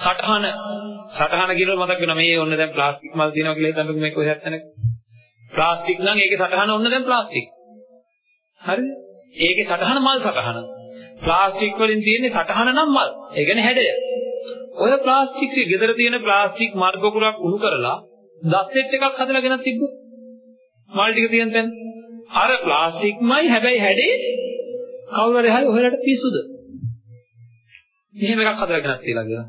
සටහන සටහන කියනකොට මතක් වෙනවා මේ ඔන්න දැන් ප්ලාස්ටික් මල් තියෙනවා කියලා හිතන්නකෝ මේ කොහෙවත් නැක. ප්ලාස්ටික් නම් ඒකේ සටහන ඔන්න දැන් ප්ලාස්ටික්. හරිද? ඒකේ සටහන මල් සටහන. ප්ලාස්ටික් වලින් තියෙන්නේ සටහන නම් මල්. ඒ කියන්නේ හැඩය. ඔය ප්ලාස්ටික් එකේ ගෙදර තියෙන ප්ලාස්ටික් මල් පොකුරක් උණු කරලා දස් සෙට් එකක් හදලා ගෙනත් තිබ්බොත් මල් ටික තියෙන තැන අර ප්ලාස්ටික්මයි හැබැයි හැඩේ කවුරු හරි හරි ඔයාලට පිස්සුද? මෙහෙම එකක් හදලා ගෙනත් තියලා ගියා.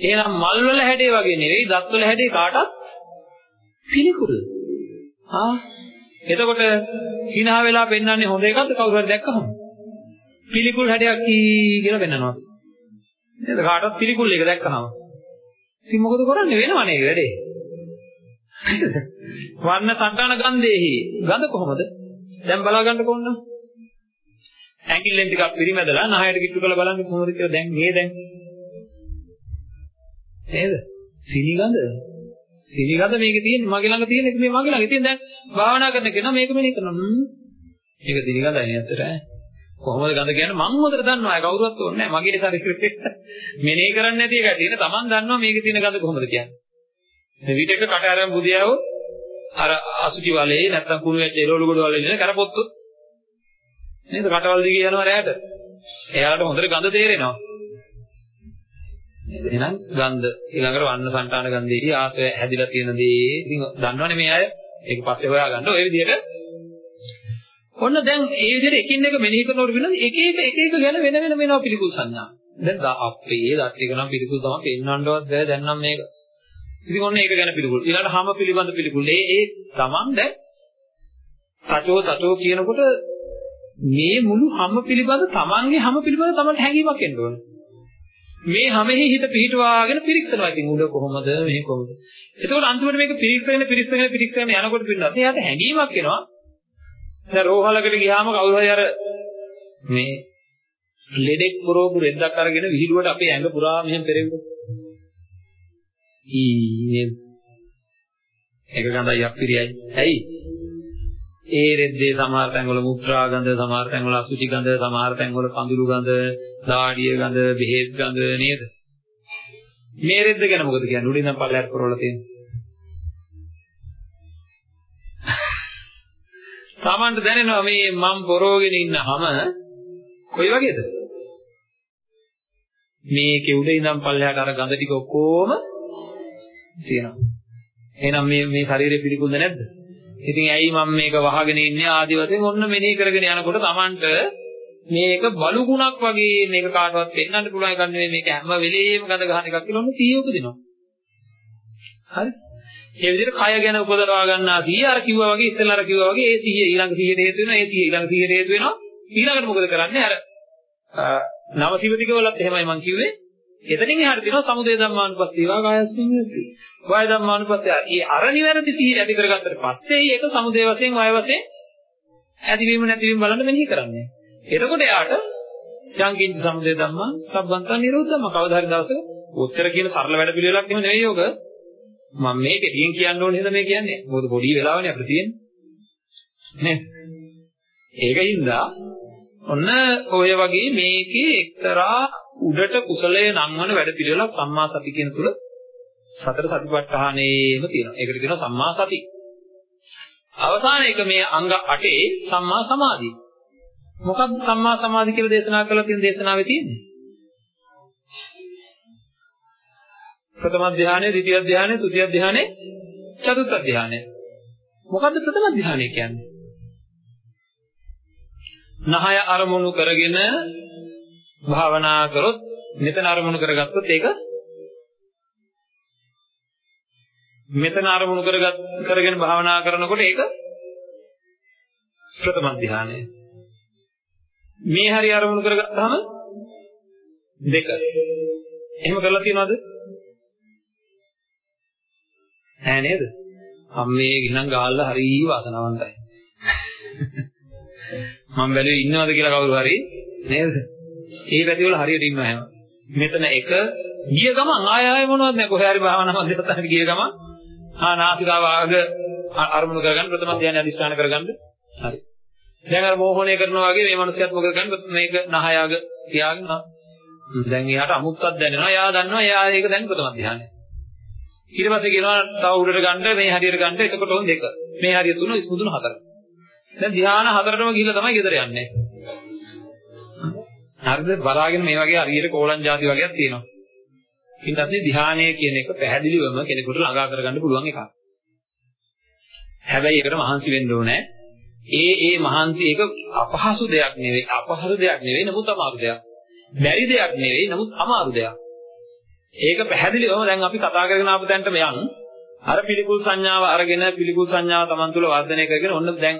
එහෙනම් මල් වල හැඩේ වගේ නෙවෙයි දත් වල හැඩේ කාටත් පිළිකුල්. ආ එතකොට සිනහ වෙලා පෙන්වන්නේ හොඳ එකක්ද කවුරු හරි දැක්කහම? පිළිකුල් හැඩයක් කී කියලා පෙන්වනවා. නේද කාටවත් පිළිකුල් එක දැක්කහම. ඉතින් මොකද කරන්නේ වෙනවනේ වැඩේ. වර්ණ සංකාන ගන්ධේහි ගඳ කොහොමද? දැන් බලා ගන්න කොහොමද? ඇඟිල්ලෙන් ටිකක් පිරිමැදලා නහයට කිට්ටු කරලා බලන්න කොහොමද කියලා දැන් මේ දැන් නේද? සිනිගඳ. සිනිගඳ මේකේ තියෙන්නේ මගේ ළඟ තියෙන එක මේ මගේ ළඟ. තියෙන දැන් භාවනා කරන කෙනා මේක මෙනේ කරනවා. හ්ම්. මේක සිනිගඳයි නේද ඈ? කොහොමද ගඳ කියන්නේ? මම හොඳට දන්නවා. අය කවුරුවත් ඕනේ නැහැ. මගේ ශරීරෙත් මෙනේ කරන්නේ නැති එකයි තියෙන තමන් දන්නවා මේකේ තියෙන ගඳ කොහොමද කියන්නේ. විට එක කට අරන් බුදියාව අර අසුචි වලේ නැත්තම් කුණු වෙච්ච එළවලු ගොඩ වලේ නේද කරපොත්තොත්. නේද? කටවල් දිගේ යනවා රැයට එයාලට හොඳට ගඳ තේරෙනවා. එහෙනම් ගන්ධ. ඊළඟට වන්න සංතාන ගන්ධයේදී ආසය හැදිලා තියෙන දේ. ඉතින් දන්නවනේ මේ අය? ඒක පස්සේ හොයාගන්න. ඔය විදිහට ඔන්න දැන් ඒ විදිහට එකින් එක මෙනෙහි කරනකොට වෙන එක එක එක එක ගැන වෙන වෙන වෙනවා පිළිකුල් සංඥා. දැන් අපේ දත් එක නම් පිළිකුල් තමයි. පෙන්වන්නවත් බෑ. දැන් නම් මේක ඉතින් ඔන්න ඒක ගැන පිළිකුල්. ඊළඟට හැම පිළිබඳ පිළිකුල්. ඒ ඒ තමන් දැන් සතෝ සතෝ කියනකොට මේ මුළු හැම පිළිබඳ තමන්ගේ හැම පිළිබඳ තමන්ට හැඟීමක් එන්න ඕනේ. මේ හැමෙහි හිත පිහිටවාගෙන පිරික්සනවා. ඉතින් උඩ කොහොමද මේ කොහොමද? එතකොට අන්තිමට මේක පිරික්සගෙන පිරික්සගෙන පිරික්සගෙන යනකොට පින්නත් එයාට හැඟීමක් එනවා. දැන් රෝහලකට ගියාම කවුරු හරි අර මේ ලෙඩෙක් පුරෝපු රෙද්දක් අරගෙන විහිළුවට අපේ ඇඟ පුරා මෙහෙම පෙරෙව්වොත්. ඊ නේද? ඒක ගඳයි අප්පිරියයි. ඇයි? ඒ රෙද්දේ සමහර තැන්වල මුත්‍රා ගඳ, සමහර තැන්වල අසුචි ගඳ, සමහර තැන්වල කඳුළු ගඳ, දාඩිය ගඳ, බෙහෙත් ගඳ නේද? මේ රෙද්ද ගැන මොකද කියන්නේ? උඩින් නම් පල්ලයට කරවල තියෙන. Tamanට දැනෙනවා මේ මම පොරෝගෙන ඉන්නහම කොයි වගේද? මේකේ උඩ ඉඳන් පල්ලයට අර ගඳ ටික ඔක්කොම තියෙනවා. එහෙනම් මේ මේ ශරීරය පිළිකුල්ද නැද්ද? ඉතින් ඇයි මම මේක වහගෙන ඉන්නේ ආදි වශයෙන් ඔන්න මෙනෙහි කරගෙන යනකොට Tamanට මේක බලු ගුණක් වගේ මේක කාටවත් පෙන්වන්න පුළුවන් එකක් නෙවෙයි මේක හැම වෙලෙම ගඳ ගන්න එකක් කියලා ඔන්න 100 උපදිනවා. හරි? ඒ විදිහට කය ගැන උපදවා ගන්නා 100 අර කිව්වා වගේ ඉස්සෙල්ලා අර කිව්වා වගේ ඒ 100 ඊළඟ 100ට හේතු වෙනවා ඒ 100 ඊළඟ 100ට හේතු වෙනවා ඊළඟට මොකද කරන්නේ අර නවසිවතික වලත් එහෙමයි මම කිව්වේ එතනින් එහාට තියෙනවා සමුදය ධම්මානුපස්සීවා කායස්මින් යති. වාය ධම්මානුපස්සය. ඒ අර නිවැරදි සිහිය ඇති කරගත්තට පස්සේ ඒක සමුදය වශයෙන් වාය වශයෙන් ඇතිවීම නැතිවීම බලන්න මෙනෙහි කරන්නේ. එතකොට එයාට යංකින්ච සමුදය ධම්මා සම්බන්තන් නිරෝධම කවදා හරි දවසක උත්තර කියන සරල වැඩ පිළිවෙලක් එහෙම නෙවෙයි යෝග. මම මේක ටිකෙන් කියන්න ඕනේ නේද මේ කියන්නේ. මොකද පොඩි වෙලාවනේ අපිට තියෙන්නේ. නේද? ඒකින්ද ඔන්න ඔය වගේ මේකේ එක්තරා උඩට කුසලයේ නම්වන වැඩ පිළිවෙලක් සම්මා සති කියන තුල සතර සතිපට්ඨානෙම තියෙනවා. ඒකට කියනවා සම්මා සති. අවසාන එක මේ අංග 8 සම්මා සමාධිය. මොකක්ද සම්මා සමාධි කියලා දේශනා කරලා තියෙන දේශනාවේ තියෙන්නේ? ප්‍රථම ධානය, ද්විතිය ධානය, තෘතිය ධානය, චතුර්ථ ධානය. මොකද්ද ප්‍රථම ධානය කියන්නේ? නහය අරමුණු කරගෙන භාවනා කරොත් මෙතන අරමුණු කරගත්තොත් ඒක මෙතන අරමුණු කරගත් කරගෙන භාවනා කරනකොට ඒක ප්‍රථම ධානය. මේ හරි අරමුණු කරගත්තාම දෙක. එහෙම කරලා තියනවද? නෑ නේද? අම්මේ ගිනන් ගාල්ලා හරි වාසනාවන්තයි. මම බැලුවේ ඉන්නවද කියලා කවුරු හරි නේද? ඒ පැති වල හරියට ඉන්නවා හැම. මෙතන එක ගිය ගමන් ආය ආය මොනවද නැහැ කොහේ හරි භාවනා මන්දිරයට ගිය ගමන් ආ නාසිකාව ආග අරමුණු කරගන්න ප්‍රථම ධ්‍යාන අධිෂ්ඨාන කරගන්න. හරි. දැන් අර මෝහණය කරනවා වගේ මේ මිනිස්සුත් මොකද කරන්නේ මේක නහයාග තියාගෙන දැන් එයාට අමුත්තක් දැනෙනවා. එයා දන්නවා එයා ඒක දැන් ප්‍රථම ධ්‍යානය. ඊට පස්සේ කියනවා තව උඩට ගන්න මේ හරියට ගන්න එතකොට උන් දෙක. මේ හරිය තුන ඉස්මුදුන හතර. දැන් ධ්‍යාන හතරටම ගිහිල්ලා තමයි ගෙදර යන්නේ. හරිද? බලාගෙන මේ වගේ හරියට කෝලං જાති වගේක් තියෙනවා. ඊට පස්සේ ධ්‍යානය කියන එක පැහැදිලිවම කෙනෙකුට ළඟා කරගන්න පුළුවන් එකක්. හැබැයි ඒකට මහන්සි වෙන්න ඕනේ. ඒ ඒ මහන්සි ඒක අපහසු දෙයක් නෙවෙයි. අපහසු දෙයක් නෙවෙයි. නමුත් අමාරු දෙයක්. බැරි දෙයක් නෙවෙයි. නමුත් අමාරු දෙයක්. ඒක පැහැදිලිවම දැන් අපි කතා කරගෙන ආපු තැනට මෙයන් අර පිළිකුල් සංඥාව අරගෙන පිළිකුල් සංඥාව Taman තුල වර්ධනය කරගෙන ඔන්න දැන්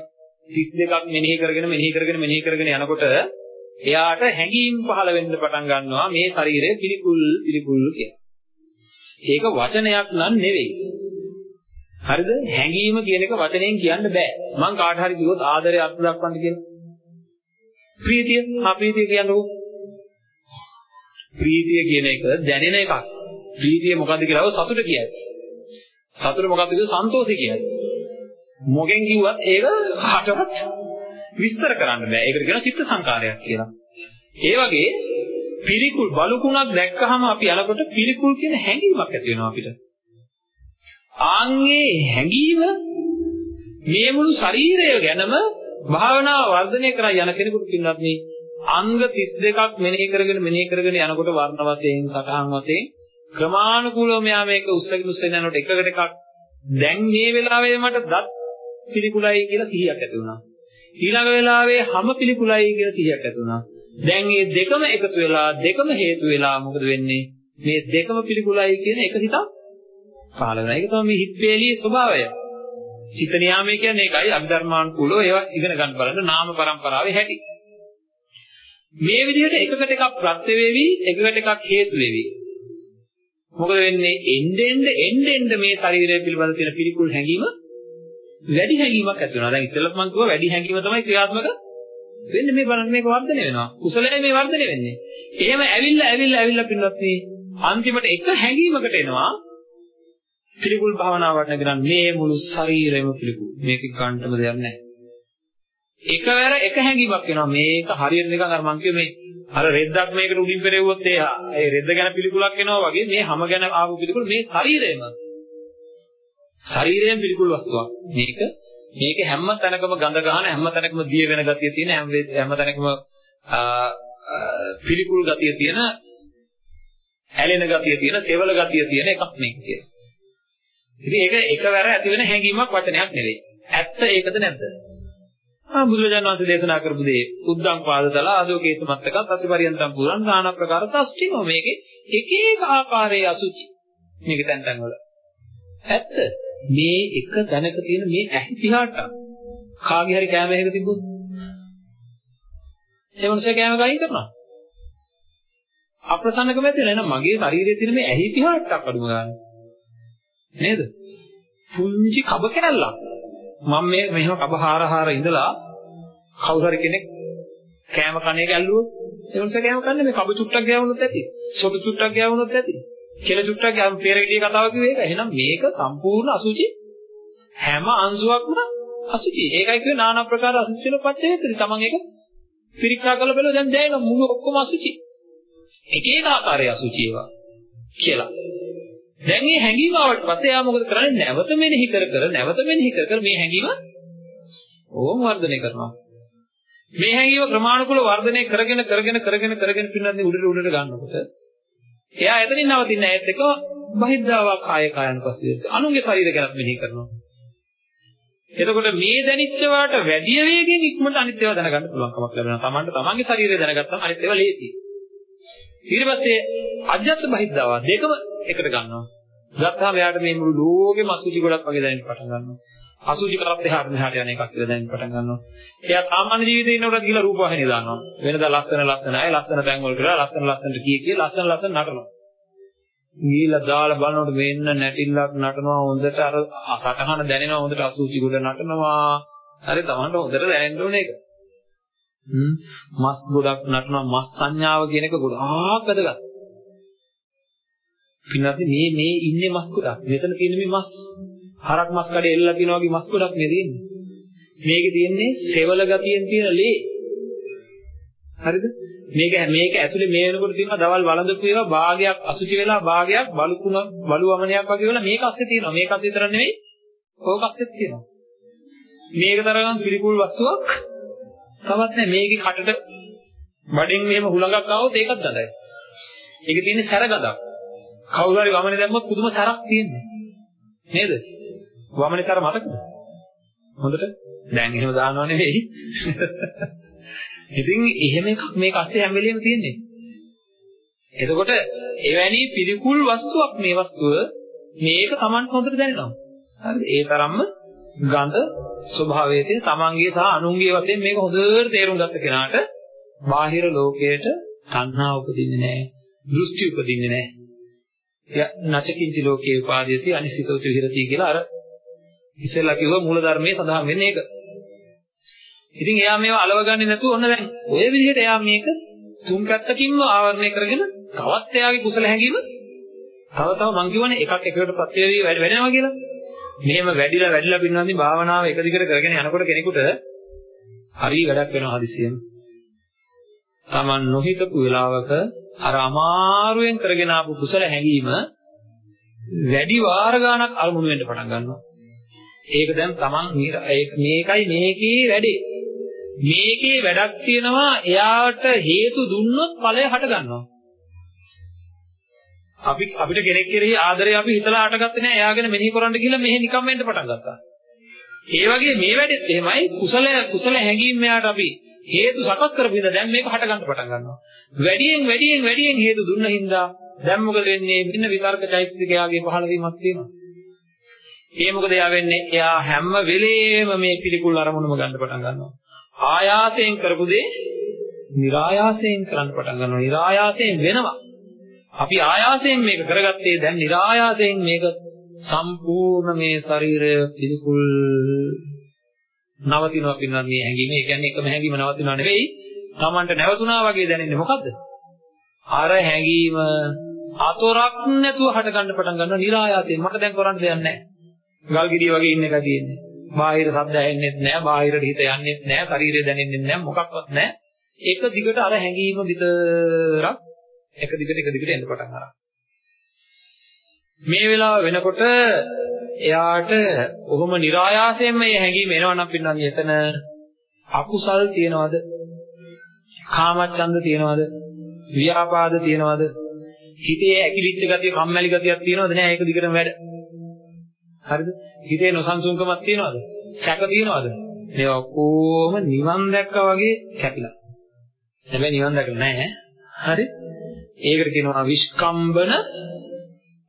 32ක් මෙනෙහි කරගෙන මෙනෙහි කරගෙන මෙනෙහි කරගෙන යනකොට එයාට හැඟීම් පහළ වෙන්න පටන් ගන්නවා මේ ශරීරය පිළිකුල් පිළිකුල් කියලා. ඒක වචනයක් නන් නෙවෙයි. හරිද? හැඟීම කියන එක වචනයෙන් කියන්න බෑ. මං කාට හරි කිව්වොත් ආදරය අර්ථ දක්වන්න කියලා. ප්‍රීතිය, අප්‍රීතිය කියන්නකෝ. ප්‍රීතිය කියන එක දැනෙන එකක්. ප්‍රීතිය මොකද්ද කියලා සතුට කියයි. සතුට මොකද්ද කියලා සන්තෝෂය කියයි. මොකෙන් කිව්වත් ඒක කාටවත් විස්තර කරන්න බෑ. ඒකට කියන චිත්ත සංකාරයක් කියලා. ඒ වගේ පිළිකුල් බලුකුණක් දැක්කහම අපි අලකට පිළිකුල් කියන හැඟීමක් ඇති වෙනවා අපිට. ආන්ගේ හැඟීම මේ මුළු ශරීරය ගැනම භාවනාව වර්ධනය කරා යන කෙනෙකුට පින්නත් මේ අංග 32ක් මෙනෙහි කරගෙන මෙනෙහි කරගෙන යනකොට වර්ණ වශයෙන් සටහන් වශයෙන් ක්‍රමානුකූලව මෙයා මේක උස්සගෙන උස්සගෙන යනකොට එකකට එකක් දැන් මේ වෙලාවේ මට දත් පිළිකුලයි කියලා සිහියක් ඇති වුණා. ඊළඟ වෙලාවේ හැම පිළිකුලයි කියලා සිහියක් ඇති වුණා. දැන් මේ දෙකම එකතු වෙලා දෙකම හේතු වෙලා මොකද වෙන්නේ? මේ දෙකම පිළිකුලයි කියන එක හිතක් පහළ වෙනවා. ඒක තමයි මේ හිත් වේලියේ ස්වභාවය. චිත්ත නියාමය කියන්නේ ඒකයි අභිධර්මානුකූලව ඒවා ඉගෙන ගන්න බලන්න නාම પરම්පරාවේ හැටි. මේ විදිහට එකකට එකක් ප්‍රත්‍ය වේවි එකකට එකක් හේතු වේවි. මොකද වෙන්නේ එන්නෙන්ද එන්නෙන්ද මේ ශරීරය පිළිබඳ තියෙන පිළිකුල් හැඟීම වැඩි හැඟීමක් ඇති වෙනවා. දැන් ඉස්සෙල්ලත් මම කිව්වා වැඩි හැඟීම තමයි ක්‍රියාත්මක වෙන්නේ මේ බලන්න මේක වර්ධනය වෙනවා. කුසලයේ මේ වර්ධනය වෙන්නේ. එහෙම ඇවිල්ලා ඇවිල්ලා ඇවිල්ලා පින්වත් මේ අන්තිමට එක හැඟීමකට එනවා පිළිකුල් භාවනාවක් නැගිනම් මේ මුළු ශරීරෙම පිළිකුල්. මේක ගන්නටම දෙයක් නැහැ. එකවර එක හැඟීමක් එනවා මේක හරියට නිකන් අර මං මේ අර රෙද්දක් මේකට උඩින් පෙරෙව්වොත් ඒ ඒ රෙද්ද ගැන පිළිකුලක් එනවා වගේ මේ හැම ගැන ආපු පිළිකුල මේ ශරීරයම ශරීරයෙන් පිළිකුල් වස්තුවක් මේක මේක හැම තැනකම ගඳ ගන්න හැම තැනකම දිය වෙන ගතිය තියෙන හැම හැම තැනකම පිළිකුල් ගතිය තියෙන ඇලෙන ගතිය තියෙන සෙවල ගතිය තියෙන එකක් මේක කියලා. ඉතින් ඒක එකවර ඇති වෙන හැඟීමක් වචනයක් නෙවෙයි. ඇත්ත ඒකද නැද්ද? ආ බුදුරජාණන් වහන්සේ දේශනා කරපු දේ උද්දම් පාදතල ආදෝකේස මත්තක ප්‍රතිපරියන්තම් පුරන් නාන ප්‍රකාර සස්තිනෝ මේකේ එක එක ආකාරයේ අසුචි මේක තැන් තැන් වල ඇත්ත මේ එක දැනක තියෙන මේ ඇහි පිහාට කාගේ හරි කැම එකක තිබ්බොත්. ඒ මොනසේ කැම ගයින් කරනවා අප්‍රසන්නකම ඇති වෙන මගේ ශරීරයේ තියෙන මේ ඇහි පිහාටක් අඩුම ගන්න. නේද? පුංචි කබ කැල්ලක් මම මේ මෙහෙම කබ හාර හාර ඉඳලා කවුරු හරි කෙනෙක් කෑම කණේ ගැල්ලුවොත් ඒ මොනසේ කෑම කන්නේ මේ කබ චුට්ටක් ගෑවුනොත් ඇති. සොබ චුට්ටක් ගෑවුනොත් ඇති. කෙල චුට්ටක් ගෑම පෙරගිඩිය කතාව කිව්වේ ඒක එහෙනම් මේක සම්පූර්ණ අසුචි. හැම අංශුවක්ම අසුචි. ඒකයි කිව්වේ নানা ප්‍රකාර අසුචි වල පච්චේතරි. තමන් ඒක පිරික්සා කරලා බලලා දැන් දැනෙන මුළු ඔක්කොම අසුචි. එක එක ආකාරයේ අසුචි ඒවා කියලා. දැන් මේ හැඟීම ආවට පස්සේ එයා මොකද කරන්නේ? නැවත මෙනෙහි කර කර නැවත මෙනෙහි කර කර මේ හැඟීම ඕම් වර්ධනය කරනවා. මේ හැඟීම ක්‍රමානුකූලව වර්ධනය කරගෙන කරගෙන කරගෙන කරගෙන පින්නන්නේ උඩට උඩට ගන්නකොට එයා එතනින් නවතින්නේ ඒත් එක බහිද්ධාවා කාය කායන පස්සේ අනුන්ගේ ශරීර ගැන මෙනෙහි කරනවා. එතකොට මේ දැනිච්ච වාට වැඩි වේගෙන් ඉක්මනට අනිත් ඒවා දැනගන්න පුළුවන්කමක් ලැබෙනවා. Tamanට Tamanගේ ශරීරය දැනගත්තාම අනිත් ඒවා ලේසියි. ඊට පස්සේ අජ්ජත් බහිද්ධාවා දෙකම එකට ගන්නවා. ගත්තාම එයාට මේ මුළු ලෝකෙම අසුචි ගොඩක් වගේ දැනෙන්න පටන් ගන්නවා. අසුචි කරත් එහාට මෙහාට යන එකක් කියලා දැනෙන්න පටන් ගන්නවා. එයා සාමාන්‍ය ජීවිතේ ඉන්නකොට ගිහලා රූපවාහිනිය දානවා. වෙනදා ලස්සන ලස්සන අය ලස්සන තැන් වල කරලා ලස්සන ලස්සනට කී කී ලස්සන ලස්සන නටනවා. ගිහිල්ලා දාලා බලනකොට මෙන්න නැටිල්ලක් නටනවා හොඳට අර අසකහන දැනෙනවා හොඳට අසුචි ගොඩ නටනවා. හරි තමන්ට හොඳට දැනෙන්න ඕනේ ඒක. මස් ගොඩක් නටනවා මස් සංඥාව කියන එක ගොඩාක් වැදගත්. පින්නත් මේ මේ ඉන්නේ මස් ගොඩක්. මෙතන තියෙන මේ මස් හරක් මස් කඩේ එල්ලලා තියෙනවා වගේ මස් ගොඩක් නේ තියෙන්නේ. මේකේ තියෙන්නේ සෙවල ගතියෙන් තියෙන ලේ. හරිද? මේක මේක ඇතුලේ මේ වෙනකොට තියෙනවා දවල් වළඳපු ඒවා භාගයක් අසුචි වෙලා භාගයක් බලුකුණ බලුවමනයක් වගේ වෙලා මේක අස්සේ තියෙනවා. මේක අස්සේ විතර නෙවෙයි ඕක අස්සෙත් තියෙනවා. මේක තරම් පිළිකුල් වස්තුවක් තවත් නැහැ. මේකේ කටට බඩෙන් මෙහෙම හුලඟක් ආවොත් ඒකත් ගඳයි. ඒකේ තියෙන සැර ගඳක්. කවුරු හරි වමනේ දැම්මොත් පුදුම සැරක් තියෙන්නේ. නේද? වමනේ සැර මතකද? හොඳට දැන් එහෙම දානව නෙවෙයි. ඉතින් එහෙම එකක් මේක අස්සේ හැම වෙලෙම තියෙන්නේ. එතකොට එවැනි පිළිකුල් වස්තුවක් මේ වස්තුව මේක Taman හොඳට දැනෙනවා. හරිද? ඒ තරම්ම ගඳ ස්වභාවයේ තියෙන තමන්ගේ සහ අනුන්ගේ වශයෙන් මේක හොඳට තේරුම් ගත්ත කෙනාට බාහිර ලෝකයට තණ්හා උපදින්නේ නැහැ. දෘෂ්ටි උපදින්නේ නැහැ. නචකින්චි ලෝකේ උපාදීයති අනිසිතෝ විහෙරති කියලා අර ඉස්සෙල්ලා කිව්ව මූල ධර්මයේ සඳහන් වෙන්නේ ඒක. ඉතින් එයා මේව අලවගන්නේ නැතුව ඔන්න දැන් ඔය විදිහට එයා මේක තුන් පැත්තකින්ම ආවරණය කරගෙන තවත් එයාගේ කුසල හැඟීම තව තව මං කියවනේ එකක් එකකට ප්‍රත්‍ය වේවි වැඩෙනවා කියලා. මෙහෙම වැඩිලා වැඩිලා පින්නන්දි භාවනාව එක දිගට කරගෙන යනකොට කෙනෙකුට හරි වැඩක් වෙනවා හදිසියෙම. Taman නොහිතපු වෙලාවක අර අමාරුවෙන් කරගෙන ආපු කුසල හැඟීම වැඩි වාර ගණක් අරමුණු වෙන්න පටන් ගන්නවා. ඒක දැන් Taman මේකයි මේකේ වැඩේ. මේකේ වැඩක් තියෙනවා එයාට හේතු දුන්නොත් ඵලය හට ගන්නවා. අපි අපිට කෙනෙක් කෙරෙහි ආදරේ අපි හිතලා අටගත්තේ නැහැ. එයාගෙන මෙනෙහි කරන්න ගිහලා මෙහෙ නිකම් වෙන්න පටන් ගත්තා. ඒ වගේ මේ වැඩෙත් එහෙමයි කුසල කුසල හැඟීම් මෙයාට අපි හේතු සකස් කරපු ඉඳ දැන් මේක හට ගන්න පටන් ගන්නවා. වැඩියෙන් වැඩියෙන් වැඩියෙන් හේතු දුන්න හින්දා දැන් මොකද වෙන්නේ? මෙන්න විතර්ක චෛතසිකයාගේ පහළ වීමක් තියෙනවා. ඒ මොකද එයා වෙන්නේ එයා හැම වෙලේම මේ පිළිකුල් අරමුණම ගන්න පටන් ගන්නවා. ආයාසයෙන් කරපු දේ નિરાයාසයෙන් කරන්න පටන් ගන්නවා. નિરાයාසයෙන් වෙනවා. අපි ආයාසයෙන් මේක කරගත්තේ දැන් નિરાයාසයෙන් මේක සම්පූර්ණ මේ ශරීරය පිළිකුල් නවතිනවා පින්නන්නේ මේ හැඟීම. ඒ කියන්නේ එකම හැඟීම නවතිනවා නෙවෙයි. Tamanට නැවතුණා වගේ දැනෙන්නේ මොකද්ද? අර හැඟීම අතොරක් නැතුව හට ගන්න පටන් ගන්නවා નિરાයාසයෙන්. මට දැන් කරන්න දෙයක් නැහැ. ගල් ගෙඩිය වගේ ඉන්න එක තියෙන්නේ. බාහිර ශබ්ද ඇහෙන්නෙත් නැහැ, බාහිරට හිත යන්නෙත් නැහැ, ශරීරය දැනෙන්නෙත් නැහැ, මොකක්වත් නැහැ. ඒක දිගට අර හැඟීම විතරක් එක දිගට එක දිගට එන්න පටන් ගන්නවා. මේ වෙලාව වෙනකොට එයාට ඔහොම નિરાයාසයෙන්ම මේ හැඟීම එනවා නම් පින්නන්නේ එතන අකුසල් තියනවද? කාමච්ඡන්ද තියනවද? ව්‍යාපාද තියනවද? හිතේ ඇකිලිච්ච ගතිය, කම්මැලි ගතියක් තියනවද? නෑ ඒක දිගටම වැඩ. හරිද? හිතේ නොසන්සුන්කමක් තියනවද? සැක තියනවද? මේවා ඔක්කොම නිවන් දැක්කා වගේ කැපිලා. හැබැයි නිවන් දැකලා නෑ. හරි? ඒකට කියනවා විස්කම්බන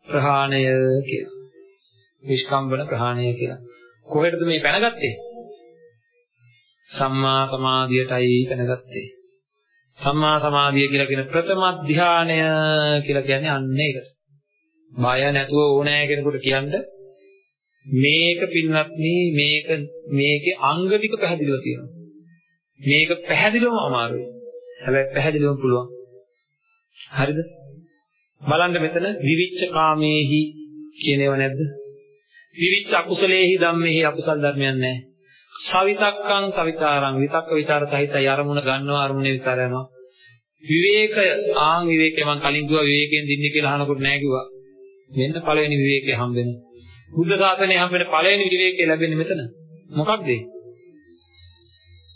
ප්‍රහාණය කියලා. විස්කම්බන ප්‍රහාණය කියලා. කොහෙටද මේ පැනගත්තේ? සම්මා සමාධියටයි පැනගත්තේ. සම්මා සමාධිය කියලා කියන ප්‍රථම ධානය කියලා කියන්නේ අන්න ඒකට. බය නැතුව ඕනෑ කෙනෙකුට කියන්න මේක පින්වත්නි මේක මේකේ අංග ටික පැහැදිලිව තියෙනවා. මේක පැහැදිලිවම අමාරුයි. හැබැයි පැහැදිලිවම පුළුවන්. හරිද? බලන්න මෙතන විවිච්ඡ කාමේහි කියනේව නැද්ද? විවිච්ඡ අකුසලේහි ධම්මේහි අකුසල් ධර්මයන් නැහැ. සවිතක්කං සවිතාරං විතක්ක විචාර සහිතයි අරමුණ ගන්නවා අරමුණේ විචාර යනවා. විවේකය ආන් විවේකේ මම කලින් කිව්වා විවේකයෙන් දින්නේ කියලා අහනකොට නෑ කිව්වා. මෙන්න පළවෙනි විවේකේ හම්බෙන්නේ. බුද්ධ ශාසනයේ හම්බෙන පළවෙනි විවේකේ ලැබෙන්නේ මෙතන. මොකක්ද ඒ?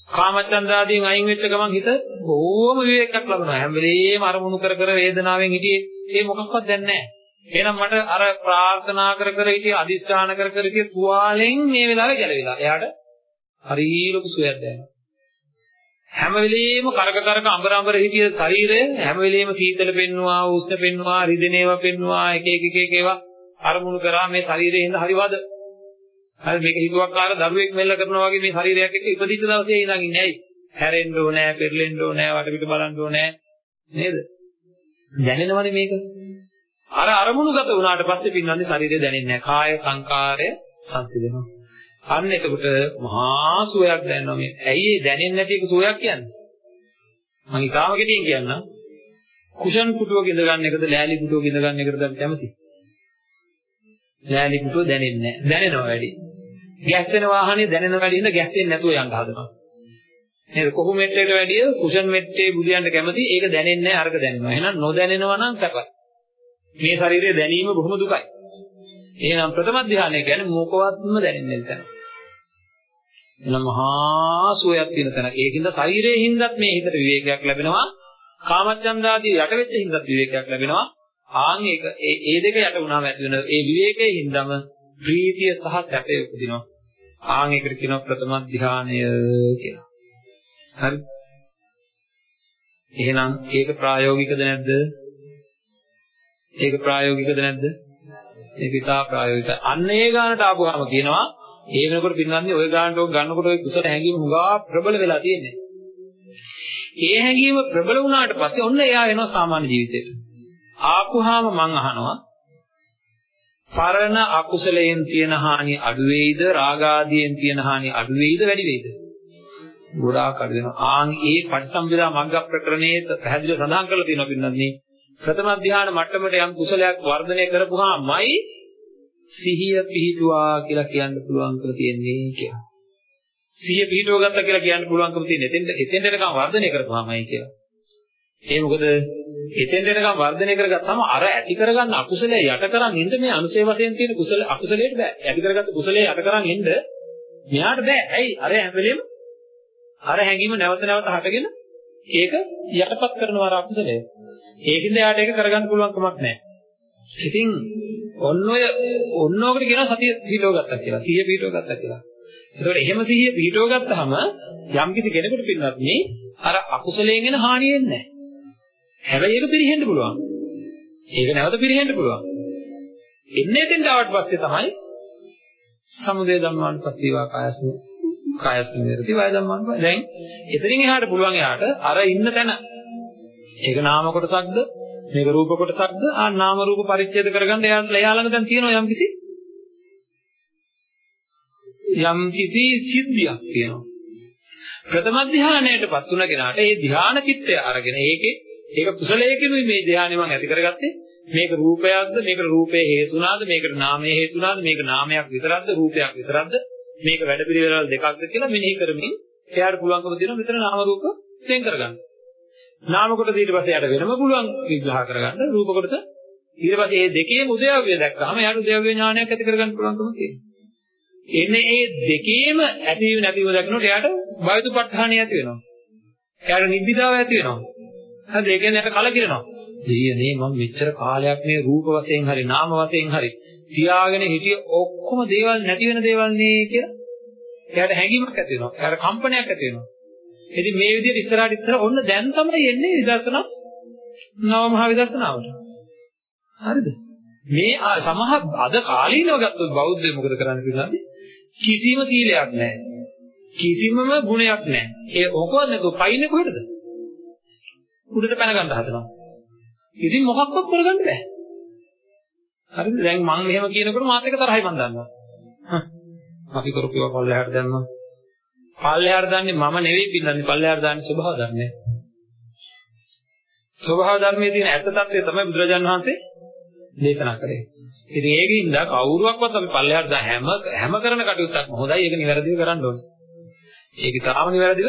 කාමචන්දාදීන් අයින් වෙච්ච ගමන් හිත බොහොම විවේකයක් ලබනවා. හැම වෙලේම අරමුණු කර කර වේදනාවෙන් හිටියේ ඒ මොකක්වත් දැන් නැහැ. එහෙනම් මට අර ප්‍රාර්ථනා කර කර හිටිය අදිස්ථාන කර කර හිටිය තුවාලෙන් මේ වෙලාවේ ගැලවිලා. එයාට හරි ලොකු සුවයක් දැනෙනවා. හැම වෙලෙම කරක කරක අඹර අඹර හිටිය ශරීරය හැම වෙලෙම සීතල පෙන්නවා, උෂ්ණ පෙන්නවා, රිදෙනේවා පෙන්නවා, එක එක එක එක ඒවා අරමුණු කරා මේ ශරීරයේ ඉඳ හරිවද හරි මේක හිතුවක්කාර දරුවෙක් මෙල්ල කරනවා වගේ මේ ශරීරයක් එක්ක ඉපදිච්ච දවසේ ඉඳන් ඉන්නේ ඇයි? හැරෙන්න ඕනේ, පෙරලෙන්න ඕනේ, වටපිට බලන්න ඕනේ නේද? දැනෙනවනේ මේක. අර අරමුණුගත වුණාට පස්සේ පින්නන්නේ ශරීරය දැනෙන්නේ නැහැ. කාය සංකාරය සංසිඳෙනවා. අන්න එතකොට මහා සුවයක් දැනෙනවා මේ. ඇයි ඒ දැනෙන්නේ නැති එක සුවයක් කියන්නේ? මම ඊටාම කෙටියෙන් කියන්නම්. කුෂන් පුටුවක ඉඳ ගන්න එකද ලෑලි පුටුවක ඉඳ ගන්න එකද කැමති? ලෑලි පුටුව දැනෙන්නේ නැහැ. දැනෙනවා වැඩි. ගැස්සෙන වාහනේ දැනෙන වැඩි හින්දා ගැස්සෙන්නේ නැතුව යන්න හදනවා. නේද? කොහු මෙට්ටේට වැඩිය කුෂන් මෙට්ටේ බුදියන්ට කැමති ඒක දැනෙන්නේ නැහැ අරක දැනෙනවා. එහෙනම් නොදැනෙනවා නම් සැපයි. මේ ශරීරයේ දැනීම බොහොම දුකයි. එහෙනම් ප්‍රථම ධානය කියන්නේ මොකවත්ම දැනෙන්නේ නැහැ. එහෙනම් මහා සුවයක් තියෙන තැන. ඒකින්ද ශරීරයේ හින්දත් මේ හිතට විවේකයක් ලැබෙනවා. කාමච්ඡන්දාදී යට වෙච්ච හින්දත් විවේකයක් ලැබෙනවා. ආන් ඒක ඒ ඒ දෙක යට වුණාම ඇති වෙන ඒ විවේකයේ හින්දාම ප්‍රීතිය සහ සැපය උපදිනවා. ආන් ඒකට කියනවා ප්‍රථම ධානය කියලා. හරි. එහෙනම් ඒක ප්‍රායෝගිකද නැද්ද? ඒක ප්‍රායෝගිකද නැද්ද? ඒක ඉතා ප්‍රායෝගිකයි. අන්න ඒ ගානට ආපුවාම කියනවා ඒ වෙනකොට පින්නන්නේ ওই ගානට ඔක් ගන්නකොට ඔය කුසල හැඟීම හුඟා ප්‍රබල වෙලා තියෙන්නේ. ඒ හැඟීම ප්‍රබල වුණාට පස්සේ ඔන්න එයා එනවා සාමාන්‍ය ජීවිතේට. ආපුවාම මං අහනවා පරණ අකුසලයෙන් තියෙන හානිය අඩු වෙයිද රාගාදීන් තියෙන හානිය අඩු වෙයිද වැඩි වෙයිද? ගොඩාක් අඩු වෙනවා. ආන් ඒ පටිසම්භිදා මග්ග ප්‍රකරණයේ පැහැදිලිව සඳහන් කරලා තියෙනවා පින්නන්නේ ප්‍රථම ධ්‍යාන මට්ටමට යම් කුසලයක් වර්ධනය කරපුවාමයි සිහිය පිහිටුවා කියලා කියන්න පුළුවන්කම තියෙන්නේ කියලා. සිහිය පිහිටුව ගත්තා කියලා කියන්න පුළුවන්කම තියෙන්නේ එතෙන්ට එතෙන්ට එනකම් වර්ධනය කරපුවාමයි කියලා. ඒ මොකද එතෙන්ට එනකම් වර්ධනය කරගත්තාම අර ඇති කරගන්න අකුසලයේ යට කරන් ඉන්න මේ අනුසය වශයෙන් තියෙන කුසල අකුසලයට බෑ. ඇති කරගත්ත කුසලයේ යට කරන් ඉන්න මෙයාට බෑ. ඇයි? අර හැම වෙලෙම අර හැඟීම නැවත නැවත හටගෙන ඒක යටපත් කරනවා අර අකුසලය. ඒකින්ද එයාට ඒක කරගන්න පුළුවන් කමක් නැහැ. ඉතින් ඔන්න ඔය ඔන්නෝකට කියනවා සතිය පිටව ගත්තා කියලා. සිහිය පිටව ගත්තා කියලා. ඒතකොට එහෙම සිහිය පිටව ගත්තාම යම් කිසි කෙනෙකුට පින්නත් මේ අර අකුසලයෙන් එන හානිය එන්නේ නැහැ. හැබැයි ඒක පිරෙහෙන්න පුළුවන්. ඒක නැවත පිරෙහෙන්න පුළුවන්. එන්නේ එතෙන්ට ආවට පස්සේ තමයි සමුදය ධම්මානුපස්සීවා කායස්ම කායස්ම නිරති වය ධම්මානුපස්සී. දැන් එතනින් එහාට පුළුවන් එහාට අර ඉන්න තැන ඒක නාම කොටසක්ද මේක රූප කොටසක්ද ආ නාම රූප පරිච්ඡේද කරගන්න එයා එයා ළඟ දැන් තියෙනවා යම් කිසි යම් කිසි සිද්ධියක් තියෙනවා ප්‍රථම ධානයටපත් වුණ කෙනාට ඒ ධාන චිත්තය අරගෙන ඒකේ ඒක කුසලයකිනුයි මේ ධානය මම ඇති කරගත්තේ මේක රූපයක්ද මේක රූපේ හේතුණාද මේකට නාමයේ හේතුණාද මේක නාමයක් විතරක්ද රූපයක් විතරක්ද මේක වැඩපිළිවෙල දෙකක්ද කියලා මෙනෙහි කරමින් එයාට පුළුවන්කම තියෙනවා මෙතන නාම රූප වෙන් කරගන්න නාම කොටස ඊට පස්සේ යට වෙනම පුළුවන් විග්‍රහ කරගන්න රූප කොටස ඊට පස්සේ මේ දෙකේම උදයව්‍ය දැක්කම එයාට උදයව්‍ය ඥානයක් ඇති කරගන්න පුළුවන්කම තියෙනවා. එන්නේ මේ දෙකේම ඇතිව නැතිව දක්නකොට එයාට බයතුපත්හානිය ඇති වෙනවා. එයාට නිබ්බිදාව ඇති වෙනවා. හරි ඒ කියන්නේ එයාට කලකිරෙනවා. දෙයනේ මම මෙච්චර කාලයක් මේ රූප වශයෙන් හරි නාම වශයෙන් හරි තියාගෙන හිටිය ඔක්කොම දේවල් නැති වෙන දේවල් නේ කියලා එයාට හැඟීමක් ඇති වෙනවා. එයාට කම්පනයක් ඇති වෙනවා. ඉතින් මේ විදිහට ඉස්සරහට ඉස්සර ඔන්න දැන් තමයි එන්නේ විදර්ශනා නව මහා විදර්ශනාවට. හරිද? මේ සමහර අද කාලීනව ගත්තොත් බෞද්ධය මොකද කරන්නේ කියලා කිසිම සීලයක් නැහැ. කිසිමම ගුණයක් නැහැ. ඒ මොකවත් නැතුව පයින්නේ කොහෙටද? උඩට පැන ගන්න හදනවා. ඉතින් මොකක්වත් කරගන්න බෑ. හරිද? දැන් මම එහෙම කියනකොට මාත් එක තරහයි මන් දන්නවා. හ්ම්. අපි කරපු ඒවා පල්ලෙහාට දැම්මා. පල්ලෙහාට දාන්නේ මම නෙවෙයි පින්නන්නේ පල්ලෙහාට දාන්නේ ස්වභාව ධර්මය. ස්වභාව ධර්මයේ තියෙන ඇත්ත తත්වය තමයි බුදුරජාණන් වහන්සේ දේශනා කරේ. ඉතින් ඒකින්ද කවුරුවක්වත් අපි පල්ලෙහාට දා හැම හැම කරන කටයුත්තක්ම හොඳයි ඒක නිවැරදිව කරන්න ඕනේ. ඒක තාම නිවැරදිව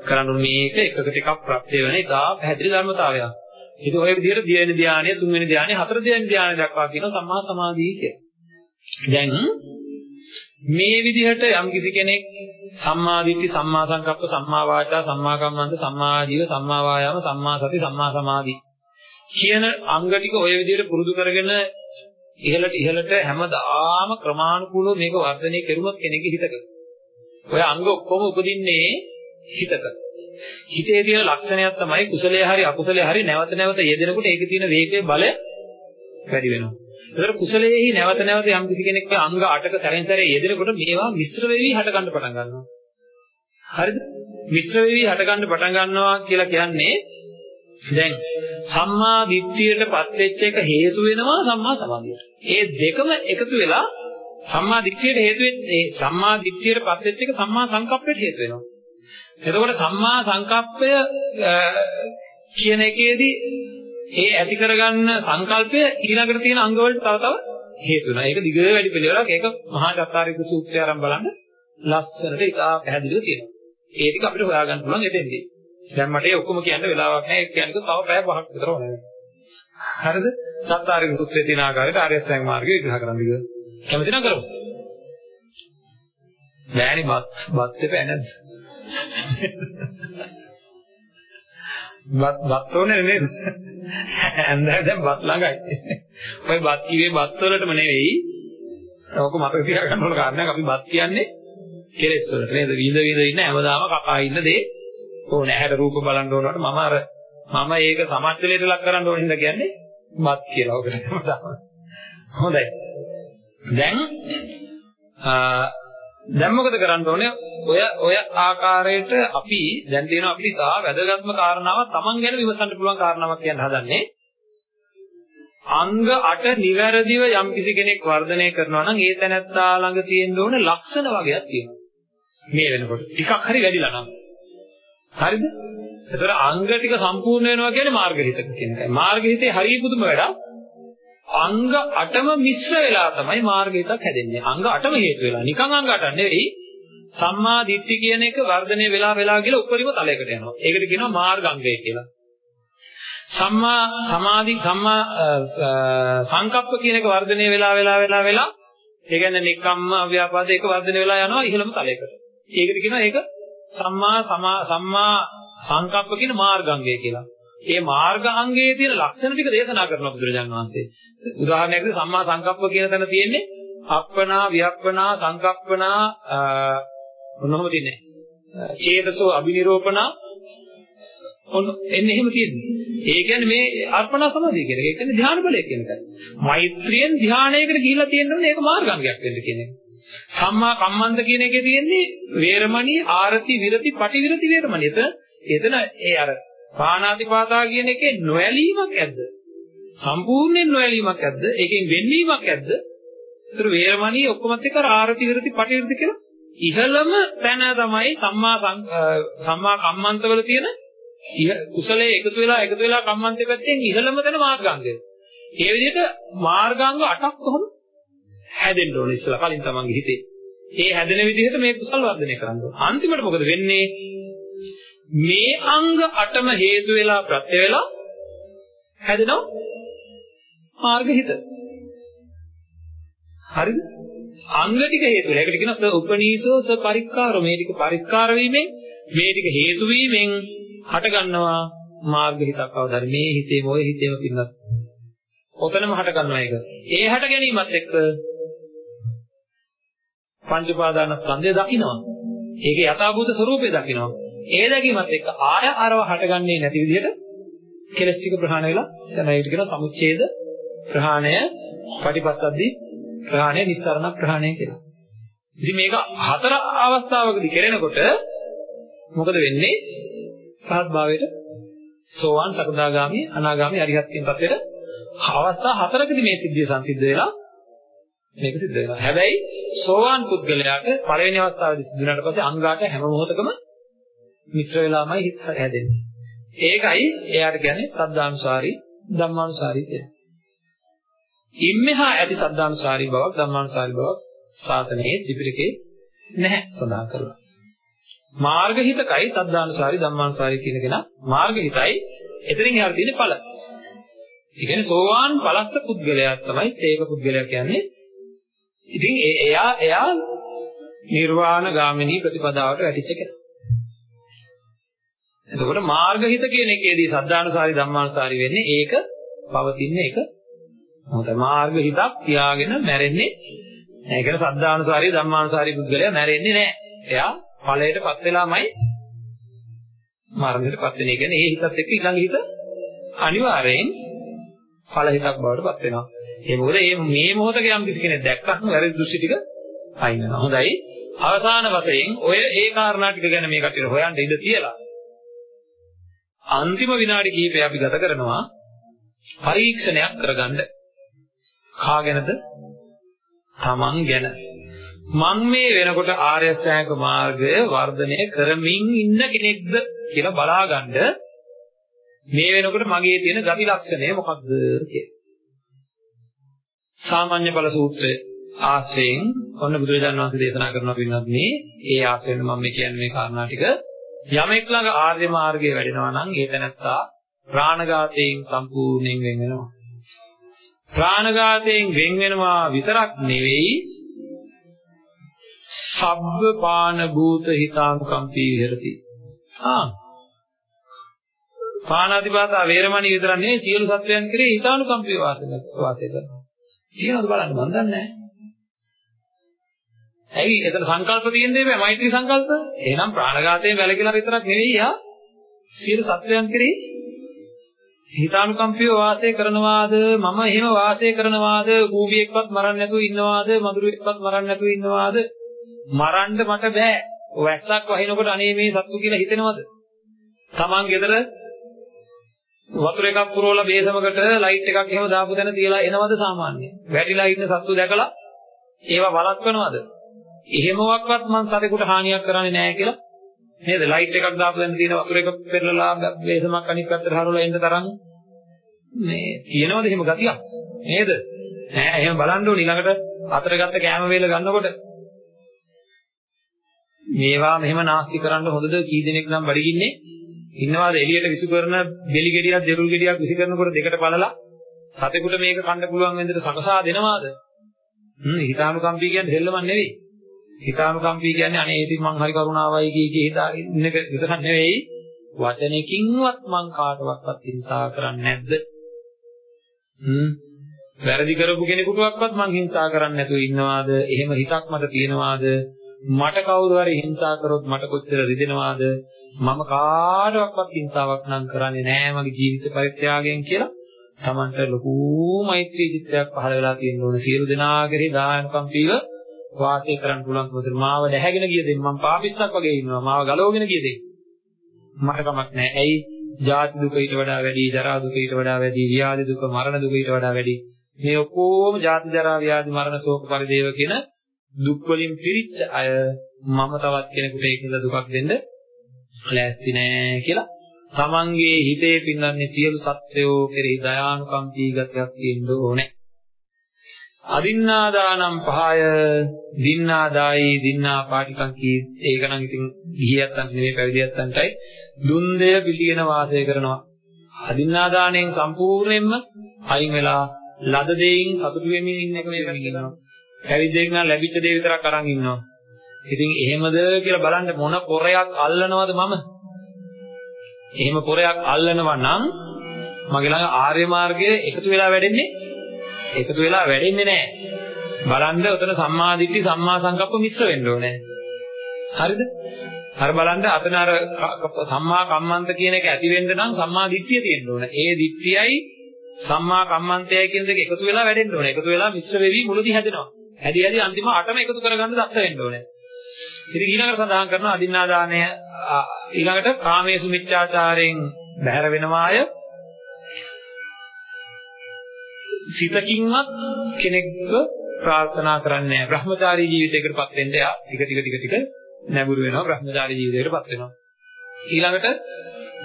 කරන්න ඕනේ මේක එකකට එකක් ප්‍රත්‍ය වෙන ඉතා පැහැදිලි ධර්මතාවයක්. ඉතින් ඔය විදිහට දිවෙන ධානය, තුන්වෙනි ධානය, හතරවෙනි ධානය දක්වා කියන සම්මා සමාධිය කිය. දැන් මේ විදිහට යම් කිසි කෙනෙක් සම්මා දිට්ඨි සම්මා සංකප්ප සම්මා වාචා සම්මා කම්මන්ත සම්මා ආජීව සම්මා වායාම සම්මා සති සම්මා සමාධි කියන අංග ටික ඔය විදිහට පුරුදු කරගෙන ඉහළට ඉහළට හැමදාම ක්‍රමානුකූලව මේක වර්ධනය කරුණොත් කෙනෙකුගේ හිතක ඔය අංග ඔක්කොම උපදින්නේ හිතක හිතේ තියෙන ලක්ෂණයක් තමයි කුසලයේ හරි අකුසලයේ හරි නැවත නැවත යෙදෙනකොට ඒකේ තියෙන වේගයේ බලය වැඩි වෙනවා ඒතර කුසලයේහි නැවත නැවත යම් කිසි කෙනෙක්ගේ අංග 8ක සැරෙන් සැරේ යෙදෙනකොට මේවා මිශ්‍ර වෙවි හට ගන්න පටන් ගන්නවා. හරිද? මිශ්‍ර වෙවි හට ගන්න පටන් ගන්නවා කියලා කියන්නේ දැන් සම්මා දිට්ඨියටපත් වෙච්ච එක හේතු වෙනවා සම්මා සමාධියට. ඒ දෙකම එකතු වෙලා සම්මා දිට්ඨියට හේතු වෙන්නේ සම්මා දිට්ඨියටපත් වෙච්ච එක සම්මා සංකප්පයට හේතු වෙනවා. එතකොට සම්මා සංකප්පය කියන එකේදී ඒ ඇති කරගන්න සංකල්පය ඊළඟට තියෙන අංග වලට තව තව හේතු වෙනවා. ඒක දිග වැඩි පිළිවෙලක්. ඒක මහා චත්තාරික සූත්‍රය අරන් බලන්න ලස්සනට ඉතා පැහැදිලිව තියෙනවා. ඒ ටික අපිට හොයාගන්න පුළුවන් එතෙන්දී. දැන් මට ඒ ඔක්කොම කියන්න වෙලාවක් නැහැ. ඒක කියන්නේ තව පැය පහක් විතර ඕනේ. හරිද? සත්‍යාරික සූත්‍රයේ තියෙන ආකාරයට ආර්ය අෂ්ටාංග මාර්ගය විග්‍රහ කරන්න කිව්වා. කැමති නම් කරමු. බෑනි බත් බත් දෙපෑ නැද්ද? බත් බත් ඕනේ නේද? ඇන්දා දැන් බත් ළඟයි. ඔය බත් කිව්වේ බත් වලටම නෙවෙයි. ඕක මතක තියාගන්න ඕන කාරණයක් අපි බත් කියන්නේ කෙලෙස් වලට නේද? විඳ විඳ ඉන්න හැමදාම කකා ඉන්න දේ ඕනේ. ඇහැට රූප බලන්න ඕනවට මම අර මම ඒක සමච්චලයට ලක් කරන්න ඕන හින්දා කියන්නේ බත් කියලා. ඔකට හැමදාම. හොඳයි. දැන් දැන් මොකද කරන්න ඕනේ? ඔය ඔය ආකාරයට අපි දැන් තියෙනවා අපිට තා වැදගත්ම කාරණාවක් Taman ගැන විමසන්න පුළුවන් කාරණාවක් කියන්න හදන්නේ. අංග 8 නිවැරදිව යම් කිසි කෙනෙක් වර්ධනය කරනවා නම් ඒ තැනැත්තා ළඟ තියෙන්න ඕන ලක්ෂණ වගේක් තියෙනවා. මේ වෙනකොට ටිකක් හරි වැඩිලා නම්. හරිද? ඒතර අංග ටික සම්පූර්ණ වෙනවා කියන්නේ මාර්ගහිතක කියන එකයි. මාර්ගහිතේ හරිය පුදුම වැඩක්. අංග 8ම මිශ්‍ර වෙලා තමයි මාර්ගහිතක් හැදෙන්නේ. අංග 8ම හේතු වෙලා. නිකන් අංග 8 නෙවෙයි. සම්මා දිට්ඨි කියන එක වර්ධනය වෙලා වෙලා ගිහලා උපරිම තලයකට යනවා. ඒකට කියනවා මාර්ගාංගය කියලා. සම්මා සමාධි සම්මා සංකප්ප කියන එක වර්ධනය වෙලා වෙලා වෙලා වෙලා ඒ කියන්නේ නික්කම්ම අව්‍යාපාද ඒක වර්ධනය වෙලා යනවා ඉහළම තලයකට. ඒකට කියනවා ඒක සම්මා සම්මා සංකප්ප කියන මාර්ගාංගය කියලා. ඒ මාර්ගාංගයේ තියෙන ලක්ෂණ ටික දේශනා කරනවා බුදුරජාණන් වහන්සේ. උදාහරණයක් විදිහට සම්මා සංකප්ප කියන තැන තියෙන්නේ අප්පනා වියප්පනා සංකප්පනා මොනවම තියන්නේ. චේතසෝ අබිනිරෝපණා ඔන්න එන්නේ එහෙම තියෙන්නේ. ඒ කියන්නේ මේ අර්පණා සමාධිය කියන එක. ඒ කියන්නේ ධ්‍යාන බලය කියන එකයි. මෛත්‍රියෙන් ධ්‍යානයකට ගිහිලා තියෙනවනේ ඒක මාර්ගාංගයක් වෙන්න කියන එක. සම්මා කම්මන්ත කියන එකේ තියෙන්නේ වේරමණී ආරති විරති පටිවිරති වේරමණී. එතන එතන ඒ අර පාණාතිපාතා කියන එකේ නොඇලීමක් ඇද්ද? සම්පූර්ණයෙන් නොඇලීමක් ඇද්ද? ඒකෙන් වෙන්වීමක් ඇද්ද? ඒතර වේරමණී ඔක්කොමත් එක්ක ආරති විරති පටිවිරති කියලා ඉහළම තැන තමයි සම්මා සම්මා කම්මන්තවල තියෙන කුසලයේ එකතු වෙලා එකතු වෙලා කම්මන්තේ පැත්තෙන් ඉහළම තැන මාර්ගාංගය. ඒ විදිහට මාර්ගාංග 8ක් කොහොම හැදෙන්න ඕනේ ඉස්සලා කලින් තමන්ගේ හිතේ. ඒ හැදෙන විදිහට මේ කුසල වර්ධනය කරන්න ඕනේ. අන්තිමට මොකද වෙන්නේ? මේ අංග අටම හේතු වෙලා ප්‍රත්‍ය වෙලා හැදෙනවා මාර්ග හිත. හරිද? අංග ටික හේතු වෙලා. ඒකට කියනවා ස උපනීසෝ ස පරික්කාරෝ මේ ටික පරික්කාර වීමෙන් මේ ටික හේතු වීමෙන් හට ගන්නවා මාර්ග හිතක් අවදාන මේ හිතේම ওই හිතේම පින්නත්. ඔතනම හට ගන්නවා ඒක. ඒ හට ගැනීමත් එක්ක පංච පාදාන ස්කන්ධය දකින්නවා. ඒකේ යථාභූත ස්වરૂපය දකින්නවා. ඒ දැකීමත් එක්ක ආය අරව හටගන්නේ නැති විදිහට කෙලස් ටික ප්‍රහාණය වෙලා යනවා. ඒකට කියනවා සමුච්ඡේද ප්‍රහාණය, පටිපස්සද්දී ප්‍රහාණය, නිස්සරණ ප්‍රහාණය කියලා. ඉතින් මේක හතර අවස්ථාවකදී කෙරෙනකොට මොකද වෙන්නේ? පහත් භාවයට සෝවාන්, සකදාගාමි, අනාගාමි, අරිහත් කියන තත්ත්වෙට අවස්ථා හතරකදී මේ සිද්ධිය සංසිද්ධ වෙලා මේක සිද්ධ වෙනවා. හැබැයි සෝවාන් පුද්ගලයාට පළවෙනි අවස්ථාවේදී සිද්ධ වුණාට පස්සේ අංගාට හැම මොහොතකම මිත්‍ර වෙලාමයි හිත හැදෙන්නේ. ඒකයි එයාට කියන්නේ සද්ධානුසාරී ධම්මානුසාරී කියන්නේ. ඉම්මහා ඇති සද්ධානුසාරී බවක් ධම්මානුසාරී බවක් සාතනයේ ත්‍රිපිටකේ නැහැ සඳහන් කරලා. මාර්ගහිතකයි සද්ධානුසාරී ධම්මානුසාරී කියන කෙනා මාර්ගහිතයි එතනින් එහාට තියෙන ඵල. ඒ කියන්නේ සෝවාන් ඵලස්ත පුද්ගලයා තමයි සේක පුද්ගලයා කියන්නේ. ඉතින් එයා එයා නිර්වාණ ගාමිනී ප්‍රතිපදාවට වැටිච්ච කෙනා. එතකොට මාර්ගහිත කියන එකේදී සද්ධානුසාරී ධම්මානුසාරී වෙන්නේ ඒක පවතින එක. මොකද මාර්ගහිතක් තියාගෙන මැරෙන්නේ නැහැ. ඒ කියන්නේ සද්ධානුසාරී ධම්මානුසාරී පුද්ගලයා මැරෙන්නේ නැහැ. එයා ඵලයටපත් වෙලාමයි මරණයටපත් වෙන්නේ. කියන්නේ ඒ හිතත් එක්ක ඊළඟ හිත අනිවාර්යෙන් ඵල හිතක් බවට පත් වෙනවා. ඒ මොකද මේ මේ මොහොතක යම් කිසි කෙනෙක් දැක්කම වැරදි දෘෂ්ටි ටික අයින් වෙනවා. හොඳයි. අවසාන වශයෙන් ඔය ඒ කාරණා ටික ගැන මේ කටියට හොයන්න ඉඩ තියලා අන්තිම විනාඩි කිහිපය අපි ගත කරනවා පරීක්ෂණයක් කරගන්න. කාගෙනද? Taman ගැන. මම මේ වෙනකොට ආර්ය අෂ්ටාංග මාර්ගය වර්ධනය කරමින් ඉන්න කෙනෙක්ද කියලා බලාගන්න මේ වෙනකොට මගේ තියෙන ගති ලක්ෂණය මොකක්ද කියලා. සාමාන්‍ය ඵල සූත්‍රය ආශ්‍රයෙන් ඔන්න බුදුරජාණන් වහන්සේ දේශනා කරනවා පින්වත් මේ ඒ ආශ්‍රයෙන් මම මේ කියන්නේ මේ කාරණා ටික යමෙක් ළඟ ආර්ය මාර්ගයේ වැඩෙනවා නම් ඒ තැනත්තා ප්‍රාණඝාතයෙන් සම්පූර්ණයෙන් වෙන් වෙනවා. ප්‍රාණඝාතයෙන් වෙන් වෙනවා විතරක් නෙවෙයි සබ්බ පාන භූත හිතානුකම්පී විහෙරති. ආ පාණාතිපාතා වේරමණී විතර නෙවෙයි සියලු සත්වයන් කෙරේ හිතානුකම්පී වාසය වාසය කරනවා. කියනවාද බලන්න මන් දන්නේ නැහැ. ඇයි? එතන සංකල්ප තියෙන්නේ මේ මෛත්‍රී සංකල්ප? එහෙනම් ප්‍රාණඝාතයෙන් වැළකීලා විතරක් නෙවෙයි යා සියලු සත්වයන් කෙරේ හිතානුකම්පීව වාසය කරනවාද? මම එහෙම වාසය කරනවාද? කූඹියෙක්වත් මරන්න නැතුව ඉන්නවාද? මදුරුවෙක්වත් මරන්න නැතුව ඉන්නවාද? මරන්න මට බෑ. වැස්සක් වහිනකොට අනේ මේ සත්තු කියලා හිතෙනවද? Taman ගෙදර වතුර එකක් පුරවලා බේසමකට ලයිට් එකක් එහෙම දාපු තැන තියලා එනවද සාමාන්‍යයෙන්? වැටිලා ඉන්න සත්තු දැකලා ඒවා වළක්වනවද? එහෙමවක්වත් මං සතෙකුට හානියක් කරන්නේ නැහැ කියලා. නේද? ලයිට් එකක් දාපු දැන් තියෙන වතුර එක පෙරලලා වේසමක් අනිත් පැත්තට හරවලා එන්න තරම්. මේ තියෙනවද එහෙම ගතියක්? නේද? නෑ එහෙම බලන්න ඕනේ. ඊළඟට අතර ගත්ත කැම වේල ගන්නකොට මේවා මෙහෙම නාස්ති කරන්න හොඳද? කී දෙනෙක් නම් බඩගින්නේ? ඉන්නවාද? එළියට විසු කරන බෙලි ගෙඩියක් දෙරුල් ගෙඩියක් විසි කරනකොට දෙකට බලලා සතෙකුට මේක කන්න පුළුවන් වෙන්දට සකසා දෙනවාද? හ්ම් හිතානුකම්පී කියන්නේ දෙල්ලමක් නෙවෙයි. හිතානුකම්පී කියන්නේ අනේ ඉතින් මං හරි කරුණාවයි කිය කී හිතාගෙන එක විතරක් නෙවෙයි වචනකින්වත් මං කාටවත් හිංසා කරන්නේ නැද්ද? හ්ම් වැරදි කරපු කෙනෙකුටවත් මං හිංසා කරන්නේ නැතුව ඉන්නවාද? එහෙම හිතක් මට තියෙනවාද? මට කවුරු හරි හිංසා කරොත් මට කොච්චර රිදෙනවාද? මම කාටවත් හිංසාවක් නම් කරන්නේ නැහැ මගේ ජීවිත පරිත්‍යාගයෙන් කියලා Tamanට ලොකු මෛත්‍රී චිත්තයක් පහළ වෙලා තියෙන ඕන සියලු දෙනා කෙරෙහි දායකම්පීව වාසය කරන්න පුළුවන් මොකද මාව දැහැගෙන ගිය දෙන්න. මම පාපිස්සක් වගේ ඉන්නවා. මාව ගලවගෙන ගිය දෙන්න. මට කමක් නැහැ. ඇයි? ජාති දුක ඊට වඩා වැඩි ජරා දුක ඊට වඩා වැඩි ව්‍යාධි දුක මරණ දුක ඊට වඩා වැඩි. මේ ඔක්කොම ජාති ජරා ව්‍යාධි මරණ ශෝක පරිදේව කියන දුක් වලින් පිරිච්ච අය මම තවත් කෙනෙකුට ඒකද දුකක් දෙන්න ලෑස්ති නෑ කියලා. තමන්ගේ හිතේ පින්නන්නේ සියලු සත්වයෝ කෙරෙහි දයානුකම්පී ගතියක් තියෙන්න ඕනේ. අදින්නාදානම් පහය දින්නාදායි දින්නා පාටිකම් කී ඒක නම් ඉතින් ගිහියත්තන් නෙමෙයි පැවිදියත්තන්ටයි. දුන් දෙය පිළිගෙන වාසය කරනවා. අදින්නාදාණයෙන් සම්පූර්ණයෙන්ම අයින් වෙලා ලද දෙයින් සතුටු වෙමින් ඉන්න එක මේ වෙනවා පැවිද්දෙක් නම් ලැබිච්ච දේ විතරක් අරන් ඉන්නවා. ඉතින් එහෙමද කියලා බලන්න මොන පොරයක් අල්ලනවද මම? එහෙම පොරයක් අල්ලනවා නම් මගේ ළඟ ආර්ය මාර්ගයේ එකතු වෙලා වැඩෙන්නේ එකතු වෙලා වැඩෙන්නේ නැහැ. බලන්න උතන සම්මා දිට්ඨි සම්මා සංකප්ප මිශ්‍ර වෙන්න ඕනේ. හරිද? අර බලන්න අතන අර සම්මා කම්මන්ත කියන එක ඇති වෙන්න නම් සම්මා දිට්ඨිය තියෙන්න ඕනේ. ඒ දිට්ඨියයි සම්මා කම්මන්තයයි කියන දෙක එකතු වෙලා වැඩෙන්න ඕනේ. එකතු වෙලා මිශ්‍ර වෙවි මුලදී හැදෙනවා. හැදි හැදි අන්තිම අටම එකතු කරගන්න දක්ෂ වෙන්න ඕනේ. ඉතින් ඊළඟට සඳහන් කරන අදින්නාදානය ඊළඟට කාමේසු මිච්ඡාචාරයෙන් බැහැර වෙනවාය සිතකින්වත් කෙනෙක්ව ප්‍රාර්ථනා කරන්නේ නැහැ. බ්‍රහ්මචාරී ජීවිතයකටපත් වෙන්න යා ටික ටික ටික ටික නැඹුරු වෙනවා බ්‍රහ්මචාරී ජීවිතයකටපත් වෙනවා. ඊළඟට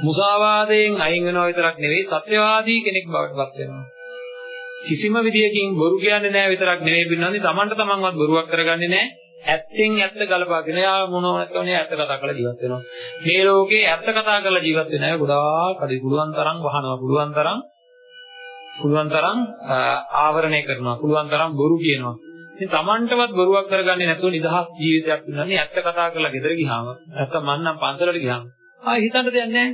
මුසාවාදයෙන් අයින් වෙනවා විතරක් නෙවෙයි සත්‍යවාදී කෙනෙක් බවට පත් වෙනවා. කිසිම විදියකින් බොරු කියන්නේ නැහැ විතරක් නෙවෙයි පින්නන්නේ Tamanට Tamanවත් බොරුවක් කරගන්නේ නැහැ. ඇත්තෙන් ඇත්ත ගලපාගෙන යා මොනවද කියන්නේ ඇත්ත කතා කරලා ජීවත් වෙනවා. මේ ලෝකේ ඇත්ත කතා කරලා ජීවත් වෙන අය ගොඩාක් අඩි පුළුවන් තරම් වහනවා පුළුවන් තරම් පුළුවන් තරම් ආවරණය කරනවා. පුළුවන් තරම් බොරු කියනවා. ඉතින් Tamanටවත් බොරුවක් කරගන්නේ නැතුව නිදහස් ජීවිතයක් විඳන්නේ ඇත්ත කතා කරලා ගෙදර ගියාම නැත්තම් මං නම් පන්සලට ගියාම ආයෙ හිතන්න දෙයක් නැහැ.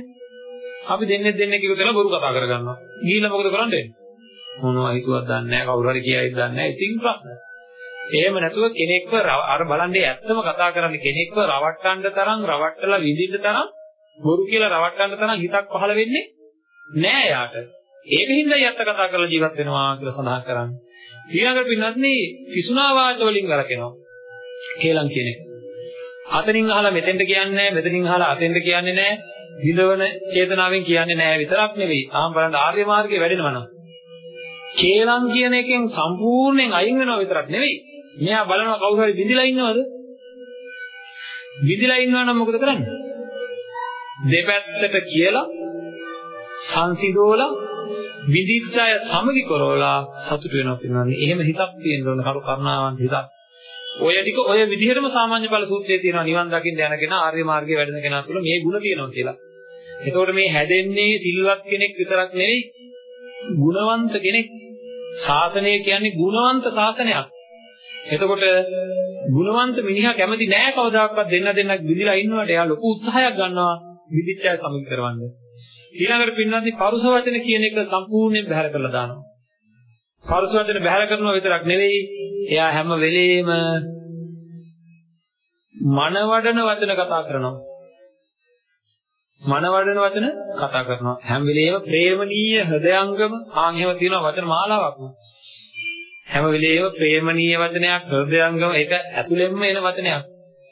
අපි දෙන්නේ දෙන්නේ කිව්ව දෙලා බොරු කතා කරගන්නවා. ගිහිල්ලා මොකද කරන්නේ? මොනවා හිතුවක් දන්නේ නැහැ. කවුරු හරි කියයිද දන්නේ නැහැ. ඉතින් ප්‍රශ්න. එහෙම නැතුව කෙනෙක්ව අර බලන්නේ ඇත්තම කතා කරන්නේ කෙනෙක්ව රවට්ටන්න තරම් රවට්ටලා විඳින්න තරම් බොරු කියලා රවට්ටන්න තරම් හිතක් පහළ වෙන්නේ නෑ යාට. ඒකින්දයි අත්ත කතා කරලා ජීවත් වෙනවා කියලා සඳහන් කරන්නේ. ඊළඟට පින්වත්නි පිසුනා වාච වලින් ගලකෙනවා. කේලම් කියන එක. අතනින් අහලා මෙතෙන්ට කියන්නේ නැහැ, මෙතනින් අහලා අතෙන්ට කියන්නේ නැහැ. විදවන චේතනාවෙන් කියන්නේ නැහැ විතරක් නෙවෙයි. ආම් බලන්න ආර්ය මාර්ගයේ වැඩෙනවා නම්. කේලම් කියන එකෙන් සම්පූර්ණයෙන් අයින් වෙනවා විතරක් නෙවෙයි. මෙයා බලනවා කවුරු හරි බිඳිලා ඉන්නවද? බිඳිලා ඉන්නවා නම් මොකද කරන්නේ? දෙපැත්තට කියලා සංසිඳෝලා විදිච්ඡය සමගි කරවලා සතුට වෙනවා කියනවානේ. එහෙම හිතක් තියෙන්න ඕන කරු කරුණාවන්ත හිතක්. ඔය ටික ඔය විදිහටම සාමාන්‍ය ඵල සූත්‍රයේ තියෙනවා නිවන් දකින්න යන කෙනා ආර්ය මාර්ගයේ වැඩෙන කෙනා තුළ මේ ಗುಣ තියෙනවා කියලා. එතකොට මේ හැදෙන්නේ සිල්වත් කෙනෙක් විතරක් නෙවෙයි ගුණවන්ත කෙනෙක්. ශාසනය කියන්නේ ගුණවන්ත ශාසනයක්. එතකොට ගුණවන්ත මිනිහා කැමති නෑ කවදාකවත් දෙන්න දෙන්නක් විදිලා ඉන්නවට එයා ලොකු උත්සාහයක් ගන්නවා විදිච්ඡය සමග කරවන්න. ඊළඟට පින්නන්දි පරුස වචන කියන එක සම්පූර්ණයෙන් බැහැර කරලා දානවා. පරුස වචන බැහැර කරනවා විතරක් නෙවෙයි එයා හැම වෙලෙම මනවඩන වචන කතා කරනවා. මනවඩන වචන කතා කරනවා. හැම වෙලෙම ප්‍රේමණීය හෘදයංගම ආන් එහෙම තියෙනවා වචන මාලාවක්. හැම වෙලෙම ප්‍රේමණීය වචනයක් හෘදයංගම ඒක ඇතුළෙන්ම එන වචනයක්.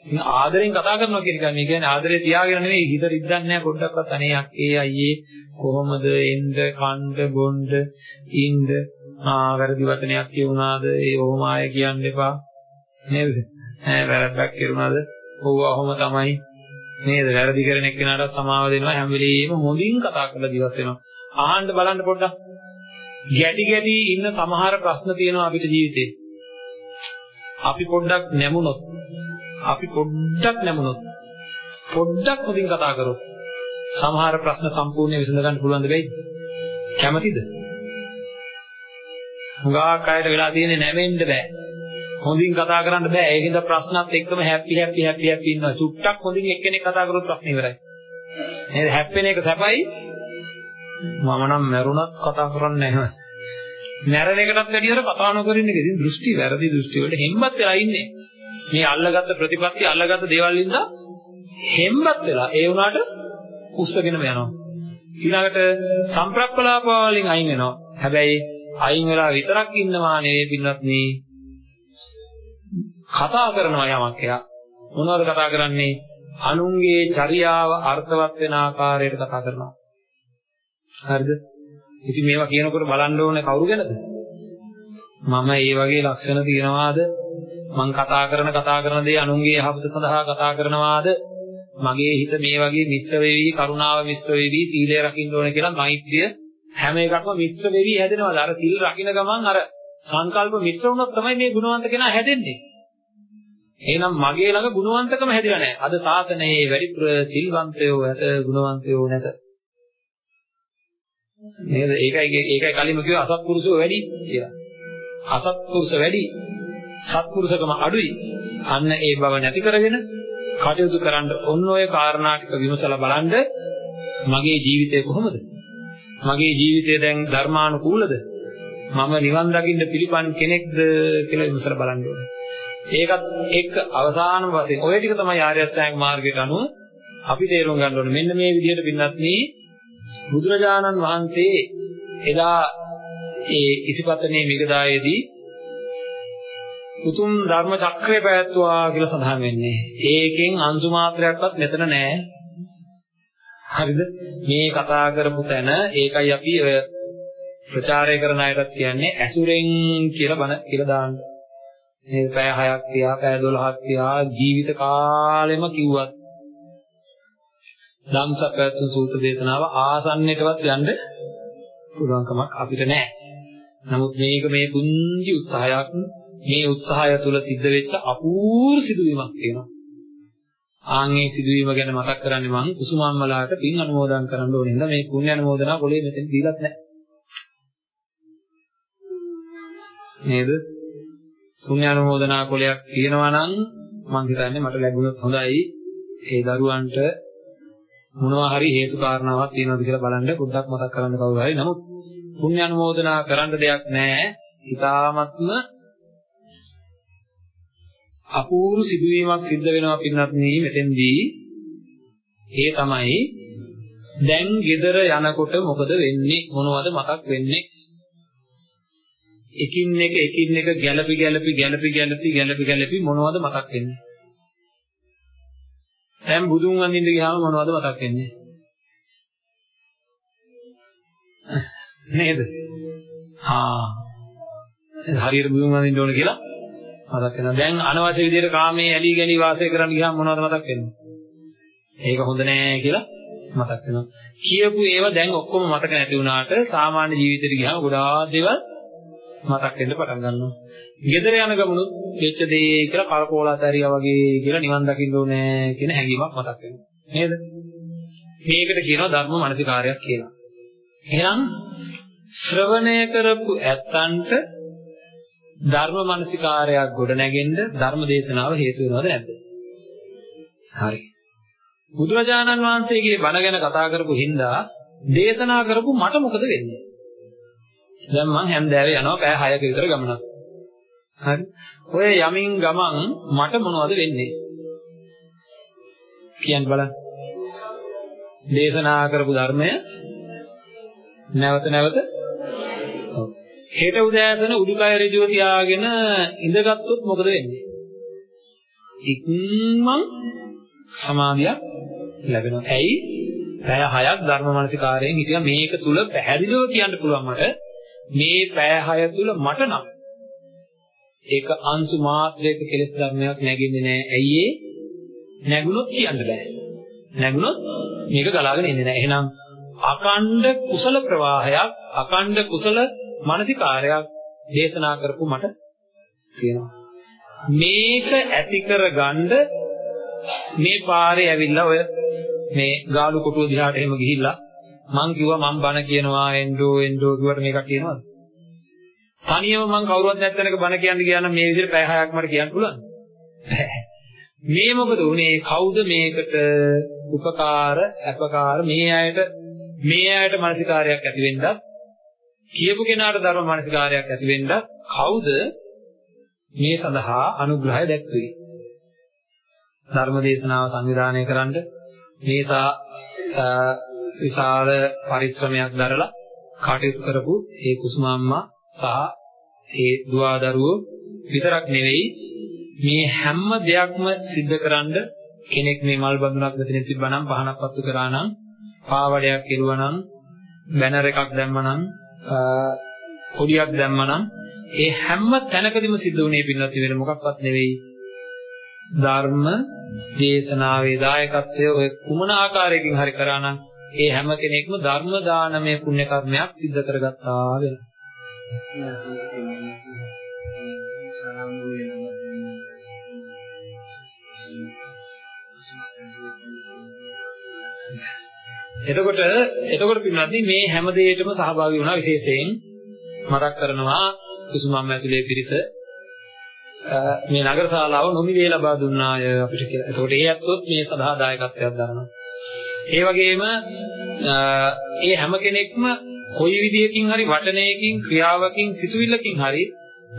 ආදරෙන් කතා කරනවා කියන එක. මේ කියන්නේ ආදරේ තියාගෙන නෙවෙයි හිත රිද්දන්නේ නැහැ පොඩ්ඩක්වත් අනේ අක්කේ අයියේ කොහොමද එන්න කන්න බොන්න ඉන්න ආ වැරදි වචනයක් කියුණාද ඒ ඔහොම ආය කියන්න එපා. නේද? ඈ වැරද්දක් කරුණාද ඔව් අහොම තමයි. නේද? වැරදි කරන එක්කෙනාට සමාව දෙනවා හැම වෙලෙම හොඳින් කතා කරලා ජීවත් වෙනවා. අහන්න බලන්න පොඩ්ඩක්. ගැටි ගැටි ඉන්න සමහර ප්‍රශ්න තියෙනවා අපිට ජීවිතේ. අපි පොඩ්ඩක් නැමුණොත් අපි පොඩ්ඩක් නැමුණොත් පොඩ්ඩක් හොඳින් කතා කරොත් සමහර ප්‍රශ්න සම්පූර්ණයෙන් විසඳ ගන්න පුළුවන් දෙයි. කැමතිද? හුඟක් අයට වෙලා තියෙන්නේ නැවෙන්න බෑ. හොඳින් කතා කරන්න බෑ. ඒකෙන්ද ප්‍රශ්නත් එක්කම හැපි හැපි හැපි හැපි ඉන්නවා. චුට්ටක් හොඳින් එක්කෙනෙක් කතා කරොත් ප්‍රශ්න ඉවරයි. නේද? හැප්පෙන එක සැපයි. මම නම් මැරුණත් කතා කරන්නේ නැහැ. මැරෙන එකටත් වැඩියර කතා නොකර ඉන්න එක ඉතින් දෘෂ්ටි වැරදි දෘෂ්ටි වලට හෙම්බත් වෙලා ඉන්නේ. මේ අල්ලගත්ත ප්‍රතිපත්ති අල්ලගත්ත දේවල් ඉඳ හෙම්බත් වෙලා ඒ වුණාට උස්සගෙනම යනවා. ඊළඟට සම්ප්‍රප්පලාප වලින් අයින් වෙනවා. හැබැයි අයින් වෙලා විතරක් ඉන්නවා නෙවෙයි පින්නත් මේ කතා කරනවා යමක් එයා. මොනවද කතා කරන්නේ? අනුන්ගේ චර්යාව අර්ථවත් වෙන ආකාරයට කතා කරනවා. හරිද? ඉතින් මේවා කියනකොට බලන්න ඕනේ කවුරු ගැනද? මම ඒ වගේ ලක්ෂණ තියනවාද? මං කතා කරන කතා කරන දේ අනුන්ගේ යහපත සඳහා කතා කරනවාද? මගේ හිත මේ වගේ මිශ්‍ර වෙවි, කරුණාව මිශ්‍ර වෙවි, සීලය රකින්න ඕනේ කියලා මෛත්‍රිය හැම එකක්ම මිශ්‍ර වෙවි හැදෙනවාද? අර සීල් රකින්න ගමන් අර සංකල්ප මිශ්‍ර වුණොත් තමයි මේ ගුණවන්ත කෙනා හැදෙන්නේ. එහෙනම් මගේ ළඟ ගුණවන්තකම හැදිලා නැහැ. අද සාසනයේ වැඩිපුර සිල්වන්තයෝ ඇත, ගුණවන්තයෝ නැත. නේද? ඒකයි ඒකයි කලින්ම කිව්වා අසත්පුරුෂෝ වැඩි කියලා. අසත්පුරුෂ වැඩි, සත්පුරුෂකම අඩුයි. අන්න ඒ බව නැති කරගෙන කටයුතු කරන්න ඔන්න ඔය කාරණා ටික විමසලා බලන්න මගේ ජීවිතය කොහොමද? මගේ ජීවිතය දැන් ධර්මානුකූලද? මම නිවන් දකින්න පිළිපන් කෙනෙක්ද කියලා විමසලා බලන්න ඕනේ. ඒකත් එක්ක අවසාන වශයෙන් ඔය ටික තමයි ආර්ය අෂ්ටාංග මාර්ගයට අනුව අපි තේරුම් ගන්න ඕනේ. මෙන්න මේ විදිහට පින්නත් මේ බුදුරජාණන් වහන්සේ එදා ඒ ඉසිපතනේ මිගදායේදී උතුම් ධර්ම චක්‍රය පැවැත්වුවා කියලා සඳහන් වෙන්නේ. ඒකෙන් අංශු මාත්‍රයක්වත් මෙතන නැහැ. හරිද? මේ කතා කරපු තැන ඒකයි අපි ඔය ප්‍රචාරය කරන අයටත් කියන්නේ ඇසුරෙන් කියලා බණ කියලා දාන්න. මේ පැය 6ක් තියා පැය 12ක් තියා ජීවිත කාලෙම කිව්වත් ධම්සප්පවත්තු සූත්‍ර දේශනාව ආසන්නයටවත් යන්න පුළුවන් කමක් අපිට නැහැ. නමුත් මේක මේ පුංචි උත්සාහයක් මේ උත්සාහය තුළ සිද්ධ වෙච්ච අපූර්ව සිදුවීමක් තියෙනවා. ආන්ගේ සිදුවීම ගැන මතක් කරන්නේ මම කුසුමම්මලාට පින් අනුමෝදන් කරන්න ඕනේ. හින්දා මේ පුණ්‍ය අනුමෝදනා කොලේ මෙතෙන් දීලත් නැහැ. නේද? පුණ්‍ය අනුමෝදනා කොලයක් තියෙනවා නම් මම හිතන්නේ මට ලැබුණොත් හොඳයි. ඒ දරුවන්ට මොනවා හරි හේතු කාරණාවක් තියෙනවද කියලා බලන්න පොඩ්ඩක් මතක් කරන්න කවුරු හරි. නමුත් පුණ්‍ය අනුමෝදනා කරන්න දෙයක් නැහැ. ඊ타මත්ම අපූර්ව සිදුවීමක් සිද්ධ වෙනවා පින්නත් මේ මෙතෙන්දී. ඒ තමයි දැන් ගෙදර යනකොට මොකද වෙන්නේ? මොනවද මතක් වෙන්නේ? එකින් එක එකින් එක ගැළපි ගැළපි ගැළපි ගැළපි ගැළපි ගැළපි මොනවද මතක් වෙන්නේ? දැන් බුදුන් වඳින්න ගියාම මොනවද මතක් වෙන්නේ? නේද? ආ හරියට බුදුන් වඳින්න ඕන කියලා මතක් වෙනවා. දැන් අනවශ්‍ය විදිහට කාමයේ ඇලී ගලී වාසය කරන්න ගියාම මොනවද මතක් වෙන්නේ? ඒක හොඳ නෑ කියලා මතක් වෙනවා. කියපු ඒවා දැන් ඔක්කොම මතක නැති වුණාට සාමාන්‍ය ජීවිතේට ගියාම ගොඩාක් දේවල් මතක් වෙන්න පටන් ගන්නවා. ගෙදර යන ගමනුත් වෙච්ච දේ කියලා කලකෝලාතරියා වගේ කියලා නිවන් දකින්න ඕනේ කියන හැඟීමක් මතක් වෙනවා. නේද? මේකට කියනවා ධර්ම මානසිකාරයක් කියලා. එහෙනම් ශ්‍රවණය කරපු ඇත්තන්ට ධර්ම මානසිකාරයක් ගොඩ නැගෙන්න ධර්ම දේශනාව හේතු වෙනවද නැද්ද? හරි. බුදුරජාණන් වහන්සේගේ බණ ගැන කතා කරපු හින්දා දේශනා කරපු මට මොකද වෙන්නේ? දැන් මං හැන්දෑවේ යනවා පැය 6ක විතර ගමනක්. හරි. ඔය යමින් ගමන් මට මොනවද වෙන්නේ? කියන්න බලන්න. දේශනා කරපු ධර්මය නැවත නැවත හෙට උදෑසන උඩුකය ඍජුව තියාගෙන ඉඳගත්තුත් මොකද වෙන්නේ? ඉක්මන් සමාධියක් ලැබෙනවා. ඇයි? පැය 6ක් ධර්ම මානසිකාරයෙන් හිටියා මේක තුල පැහැදිලිව කියන්න පුළුවන් මට මේ පැය 6 තුල මට නම් ඒක අංශු මාත්‍රයක කෙලෙස් ධර්මයක් නැගෙන්නේ නැහැ. ඇයි ඒ? නැගුණොත් කියන්න බෑ. නැගුණොත් මේක ගලාගෙන එන්නේ නැහැ. එහෙනම් අකණ්ඩ කුසල ප්‍රවාහයක්, අකණ්ඩ කුසල මානසිකාරයක් දේශනා කරපු මට තියෙනවා. මේක ඇති කරගන්න මේ පාරේ ඇවිල්ලා ඔය මේ ගාලු කොටුව දිහාට එහෙම ගිහිල්ලා මං කිව්වා මං බණ කියනවා එන්ඩෝ එන්ඩෝ කිව්වට මේක කියනවද? තනියම මං කවුරුවත් නැත්තනක බණ කියන්න ගියා නම් මේ විදිහට පැය 6ක් මට කියන්න පුළුවන්. මේ මොකද උනේ කවුද මේකට උපකාර අපකාර මේ අයට මේ අයට මානසිකාරයක් ඇති වෙන්නත් කියපු කෙනාට ධර්ම මානසිකාරයක් ඇති වෙන්නත් කවුද මේ සඳහා අනුග්‍රහය දැක්වේ? ධර්ම දේශනාව සංවිධානය කරන්න. මේසා විශාල පරිශ්‍රමයක් දරලා කටයුතු කරපු ඒ කුසුමාම්මා සහ ඒ දුවදරුවෝ විතරක් නෙවෙයි මේ හැම දෙයක්ම සිද්ධ කරන්න කෙනෙක් මේ මල් බඳුනක් මෙතන තිබ්බනම් පහනක් පත්තු කරා නම් පාවඩයක් කෙරුවා නම් බැනර් එකක් දැම්මා නම් කොඩියක් දැම්මා නම් ඒ හැම තැනකදීම සිද්ධ වුණේ පින්නත් වෙන මොකක්වත් නෙවෙයි. ධර්ම දේශනාවේ දායකත්වය ඔය කුමන ආකාරයකින් හරි කරා නම් ඒ හැම කෙනෙක්ම ධර්ම දානමය පුණ්‍ය කර්මයක් සිද්ධ කරගත්තා වෙනවා. එතකොට එතකොට පින්නත් මේ හැම දෙයකටම සහභාගී වුණා විශේෂයෙන් මතක් කරනවා කුසුමම් ඇතුලේ පිරිස මේ නගර ශාලාව නොමිලේ ලබා දුන්නාය අපිට කියලා. එතකොට ඒ ඇත්තොත් මේ සදා දායකත්වයක් දරනවා. ඒ වගේම ඒ හැම කෙනෙක්ම කොයි විදියකින් හරි වචනයකින් ක්‍රියාවකින් සිතුවිල්ලකින් හරි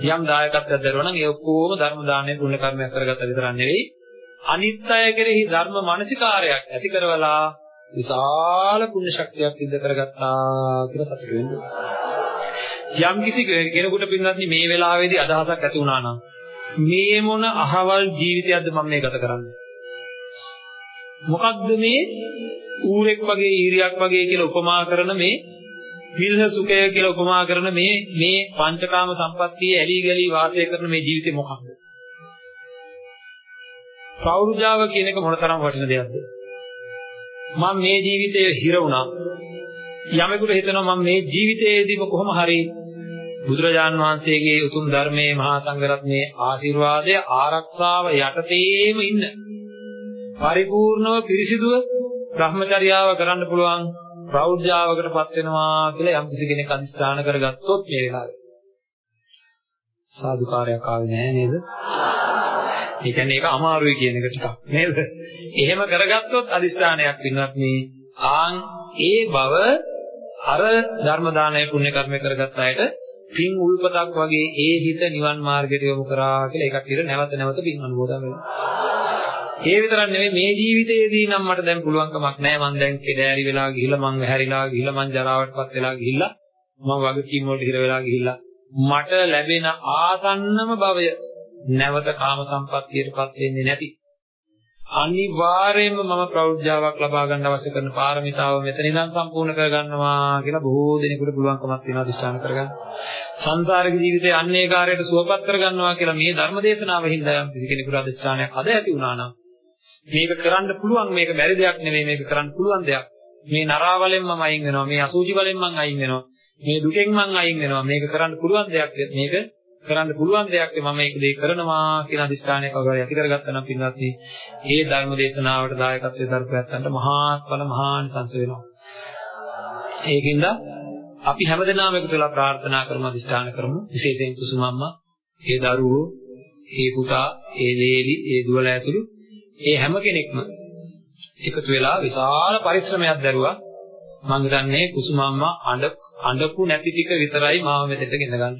යම් දායකත්වයක් දරනවා නම් ඒ ඔක්කොම ධර්ම දානයේ පුණ්‍ය කර්මයක් කරගත්ත විතරක් නෙවෙයි අනිත් අය කෙරෙහි ධර්ම මානසිකාරයක් ඇති කරවලා විශාල පුණ්‍ය ශක්තියක් සිද්ධ කරගත්තා කියලා සතුටු වෙන්න යම් කිසි කෙනෙකුට පින්වත්නි මේ වෙලාවේදී අදහසක් ඇති වුණා නම් මේ මොන අහවල් ජීවිතයක්ද මම මේ ගත කරන්නේ මොකක්ද මේ ඌරෙක් වගේ ඊරියක් වගේ කියලා උපමා කරන මේ විල්හ සුඛය කියලා උපමා කරන මේ මේ පංචකාම සම්පත්තියේ ඇලි ගලි වාසය කරන මේ ජීවිතේ මොකක්ද? ප්‍රෞරුජාව කියන එක මොනතරම් වටින දෙයක්ද? මම මේ ජීවිතයේ හිර වුණා. යමෙකුට හිතෙනවා මම මේ ජීවිතයේදීම කොහොම හරි බුදුරජාන් වහන්සේගේ උතුම් ධර්මයේ මහා සංඝරත්නයේ ආශිර්වාදය ආරක්ෂාව යටතේම ඉන්න. පරිපූර්ණව පිරිසිදුව භ්‍රමචර්යාව කරන්න පුළුවන් ප්‍රෞಢාවකටපත් වෙනවා කියලා යම් කිසි කෙනෙක් අදිස්ථාන කරගත්තොත් මේ වෙලාවේ සාදුකාරයක් ආවේ නැහැ නේද? ඒ කියන්නේ ඒක අමාරුයි කියන එක ටිකක් නේද? එහෙම කරගත්තොත් අදිස්ථානයක් වින්නත් මේ ආන් ඒ බව අර ධර්ම දානය පුණ්‍ය කර්මය කරගත්ත අයට පින් උල්පතක් වගේ ඒ හිත නිවන් මාර්ගයට යොමු කරා කියලා ඒකට ඉර නැවත නැවත පින් අනුමෝදන් වෙනවා. ඒ විතරක් නෙමෙයි මේ ජීවිතයේදී නම් මට දැන් පුළුවන් කමක් නැහැ මං දැන් කෙඩෑරි වෙලා ගිහිල්ලා මං වැහැරිලා ගිහිල්ලා මං ජරාවටපත් වෙලා ගිහිල්ලා මං වගකීම් වලට හිර වෙලා ගිහිල්ලා මට ලැබෙන ආසන්නම භවය නැවත කාම සම්පත්තියටපත් වෙන්නේ නැති අනිවාර්යයෙන්ම මම ප්‍රෞද්ධාවක් ලබා ගන්න අවශ්‍ය කරන පාරමිතාව මෙතන ඉඳන් සම්පූර්ණ කරගන්නවා කියලා බොහෝ දෙනෙකුට පුළුවන්කමක් තියෙනවා අධිෂ්ඨාන කරගන්න. සංසාරික ජීවිතයේ අන්නේකාරයට සුවපත් කරගන්නවා කියලා මේ ධර්ම දේශනාවෙන් හින්දා යම් කිසි කෙනෙකුට අධිෂ්ඨානයක් අද ඇති වුණා නම් මේක කරන්න පුළුවන් මේක බැරි දෙයක් නෙමෙයි මේක කරන්න පුළුවන් දෙයක්. මේ නරාවලෙන් මම අයින් වෙනවා. මේ අසුචි වලින් මම අයින් වෙනවා. මේ දුකෙන් මම අයින් වෙනවා. මේක කරන්න පුළුවන් දෙයක්. මේක කරන්න පුළුවන් දෙයක් මම මේක දෙය කරනවා කියන අදිස්ථානයක් වගේ ඇති කරගත්තා නම් පින්වත්නි ඒ ධර්ම දේශනාවට දායකත්වයේ දරපැත්තන්ට මහාත්ඵල මහානිසංස වෙනවා. ඒකින්ද අපි හැමදෙනාම එකතු වෙලා ප්‍රාර්ථනා කරමු අදිස්ථාන කරමු විශේෂයෙන් කුසුමම්මා ඒ දරුවෝ ඒ පුතා ඒ ලේලි ඒ දුවල ඇතුළු ඒ හැම කෙනෙක්ම එකතු වෙලා විශාල පරිශ්‍රමයක් දරුවා මම හිතන්නේ කුසුමම්මා අඬ අඬපු නැති ටික විතරයි මාව මෙතෙට ගෙන ගන්න.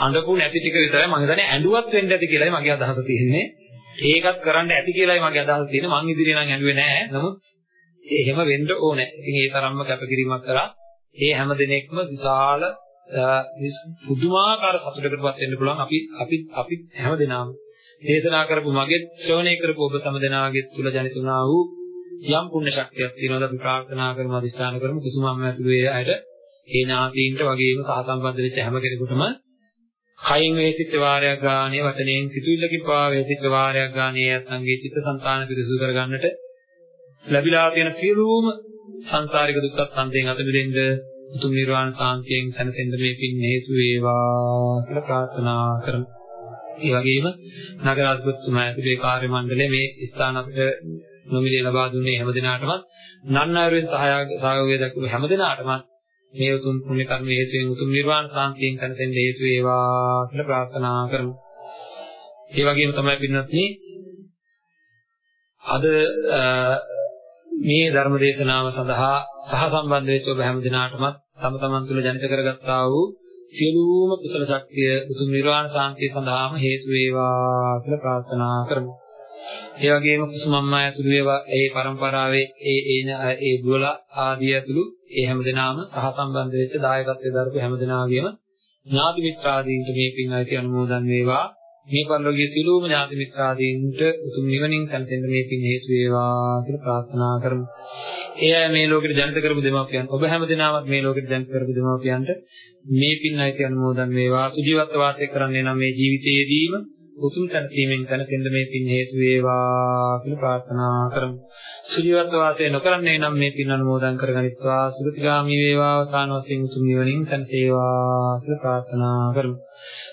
අඬපු නැති ටික විතරයි මම හිතන්නේ ඇඬුවත් වෙන්න ඇති කියලායි මගේ අදහස තියෙන්නේ. ඒකත් කරන්න ඇති කියලායි මගේ අදහස තියෙන්නේ. මං ඉදිරිය නම් ඇඬුවේ නැහැ. නමුත් එහෙම වෙන්න ඕනේ. ඉතින් ඒ තරම්ම කැපකිරීමක් කරා ඒ හැම දිනෙකම විශාල පුදුමාකාර සතුටකටපත් වෙන්න පුළුවන් අපි අපි අපි හැම දිනම දේශනා කරපු මගේ ශ්‍රවණය කරපු ඔබ සම දෙනාගේ තුල ජනිත වුණා වූ යම් පුණ්‍ය ශක්තියක් තියෙනවද අපි ප්‍රාර්ථනා කරමු අදිස්ථාන කරමු කුසුමම්ම ඇතුළු ඒ අයට ඒ ඥාතීන්ට වගේම සහසම්බන්ධ වෙච්ච හැම කෙනෙකුටම කයින් වේසිච්ච වාරයක් ගානේ වචනයෙන් සිතුවිල්ලකින් පවා වේසිච්ච වාරයක් ගානේ යත්නම්ගේ චිත්තසංතාන පිරිසුදු කරගන්නට ලැබිලා තියෙන සියලුම සංසාරික දුක්ඛ සංදයෙන් අත මිදෙන්න උතුම් නිර්වාණ සාන්තියෙන් සැනසෙන්න මේ පින් හේතු වේවා කියලා ප්‍රාර්ථනා කරමු. ඒ වගේම නගරාධිපතිතුමා ඇතුළේ කාර්ය මණ්ඩලය මේ ස්ථාන අපිට නොමිලේ ලබා දුන්නේ හැම දිනාටමත් නන්නාරුවෙන් සහයෝගය දක්වපු හැම දිනාටමත් මේ උතුම් පුණ්‍ය කර්ම හේතුවෙන් උතුම් නිර්වාණ සාන්තියෙන් සැනසෙන්න හේතු වේවා කියලා ප්‍රාර්ථනා කරමු. ඒ වගේම තමයි පින්වත්නි අද මේ ධර්ම දේශනාව සඳහා සහ සම්බන්ධ වෙච්ච ඔබ හැම දිනාටමත් තම තමන් තුළ ජනිත කරගත්තා වූ සියලුම කුසල ශක්තිය උතුම් නිර්වාණ සාන්තිය සඳහාම හේතු වේවා කියලා ප්‍රාර්ථනා කරමු. ඒ වගේම කුසුමම්මා ඇතුළු ඒවා ඒ પરම්පරාවේ ඒ ඒ ඒ දුවල ආදී ඇතුළු ඒ හැම දිනාම සහ සම්බන්ධ වෙච්ච දායකත්වයේ දරපු හැම දිනාගේම ඥාති මිත්‍රාදීන්ට මේ පින් අයිති අනුමෝදන් වේවා. මේ පරිලෝකීය සියලුම ඥාති මිත්‍රාදීන්ට උතුම් නිවනින් සැනසෙන්න මේ පින් හේතු වේවා කියලා ප්‍රාර්ථනා කරමු. ඒ අය මේ ලෝකෙට ජනිත කරපු දෙමාපියන් ඔබ හැම දිනමත් මේ ලෝකෙට ජනිත කරපු දෙමාපියන්ට මේ පින් අයිති අනුමෝදන් වේවා. සුජීවත්ව වාසය කරන්නේ නම් මේ ජීවිතයේදීම උතුම් සැනසීමෙන් සැනසෙන්න මේ පින් හේතු වේවා කියලා ප්‍රාර්ථනා කරමු. සුජීවත්ව වාසය නොකරන්නේ නම් මේ පින් අනුමෝදන් කරගනිත්වා සුගතිගාමි වේවා අවසාන වශයෙන් උතුම් නිවනින් සැනසේවා කියලා ප්‍රාර්ථනා කරමු.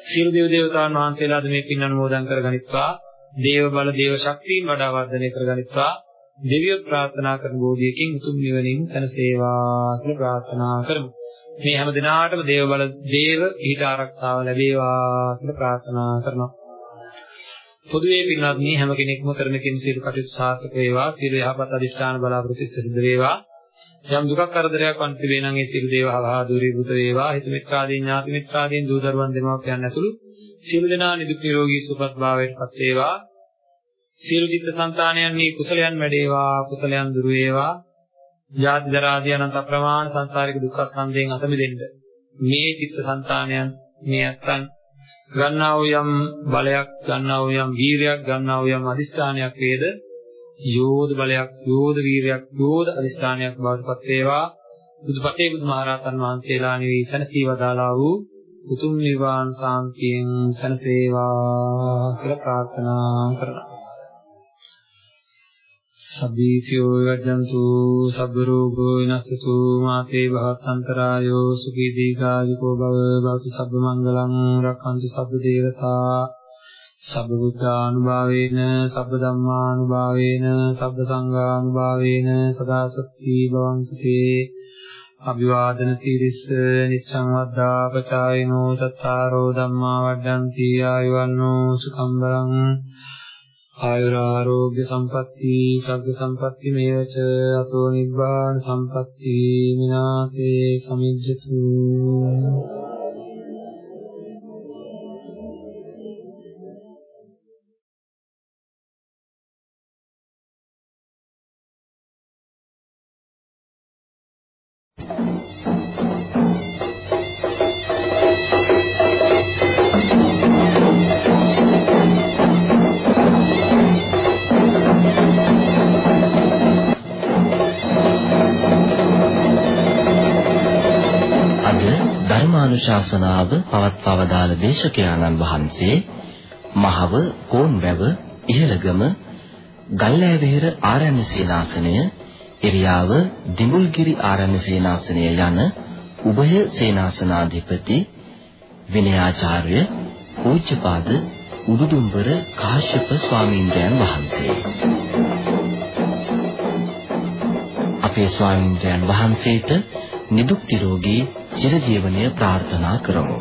සියලු දේව දේවතාවුන් වහන්සේලාද මේ පින් අනුමෝදන් කරගනිත්වා දේව බල දේව ශක්තියින් වඩා වර්ධනය කරගනිත්වා දෙවියෝ ප්‍රාර්ථනා කරන බෝධියකින් උතුම් නිවනින් සැනසේවා කියලා ප්‍රාර්ථනා කරමු. මේ හැම දිනාටම දේව බල දේව ඊට ආරක්ෂාව ලැබේවා කියලා ප්‍රාර්ථනා කරනවා. පොදුවේ පින්වත්නි හැම කෙනෙක්ම කරන කින් සියලු කටයුතු සාර්ථක වේවා. සියලු යහපත් අදිෂ්ඨාන බලාපොරොත්තු සිද්ධ වේවා. යම් දුකක් කරදරයක් වන්ති වේ නම් ඒ සියලු දේවහා දූරීභූත වේවා. හිත මිත්‍රාදීන් ඥාති මිත්‍රාදීන් දූ දරුවන් දෙමාපියන් ඇතුළු සියලු දෙනා නිදුක් නිරෝගී සුවපත් භාවයට පත් වේවා. සියලු චිත්ත සංතානයන්හි කුසලයන් වැඩේවා කුසලයන් දුරු වේවා. ජාති ජරා ආදී අනන්ත ප්‍රමාණ සංසාරික දුක්ඛ ස්කන්ධයෙන් අත මිදෙන්න මේ චිත්ත සංතානයන් මේ අත්තන් ගන්නා වූ යම් බලයක් ගන්නා වූ යම් වීරයක් ගන්නා වූ යම් අදිස්ථානයක් වේද? යෝධ බලයක් යෝධ වීරයක් යෝධ අදිස්ථානයක් බවට පත් වේවා. බුදුපතේ බුදුමහරහතන් වහන්සේලා නිවී සනසීවදාලා වූ උතුම් නිර්වාණ සාන්තියෙන් සනසේවා කියලා ප්‍රාර්ථනා කරනවා. සබ්බීතියෝ යජ්ජන්තු සබ්බ රෝගෝ විනස්සතු මාතේ භවත්තන්තරායෝ සුඛී දීඝායුකෝ භව භවතු සබ්බ මංගලං රක්ඛන්තු සබ්බ දේවතා සබ්බ බුද්ධානුභාවේන සබ්බ ධම්මානුභාවේන සබ්බ සංඝානුභාවේන සදා සත්‍ති භවන්තු තේ අභිවාදන සීරිස නිච්ඡං වද්දා පචායනෝ චත්තාරෝ ධම්මා වඩ්ඩಂತಿ ආයුවන්නෝ සුඛං බලං ආයුරාෝග්‍ය සම්පatti සග්ග සම්පatti මේවච අතෝ නිබ්බාන සම්පatti විනාසේ සමිජ්ජතු. ධර්මානුශාසනාව පවත්වවදාළ දේශකයාණන් වහන්සේ මහව කෝන්වැව ඉහළගම ගල්ලෑවෙහෙර ආරණ්‍ය සේනාසනය එරියාව දිඹුල්ගිරි ආරණ්‍ය සේනාසනය යන උභය සේනාසනාධිපති විනයාචාර්ය පූජ්‍යපාද උඩුදුම්බර කාශ්‍යප ස්වාමීන්ද්‍රයන් වහන්සේ. අපේ ස්වාමීන්ද්‍රයන් වහන්සේට නිදුක් නිරෝගී චිරජීවනය ප්‍රාර්ථනා කරමු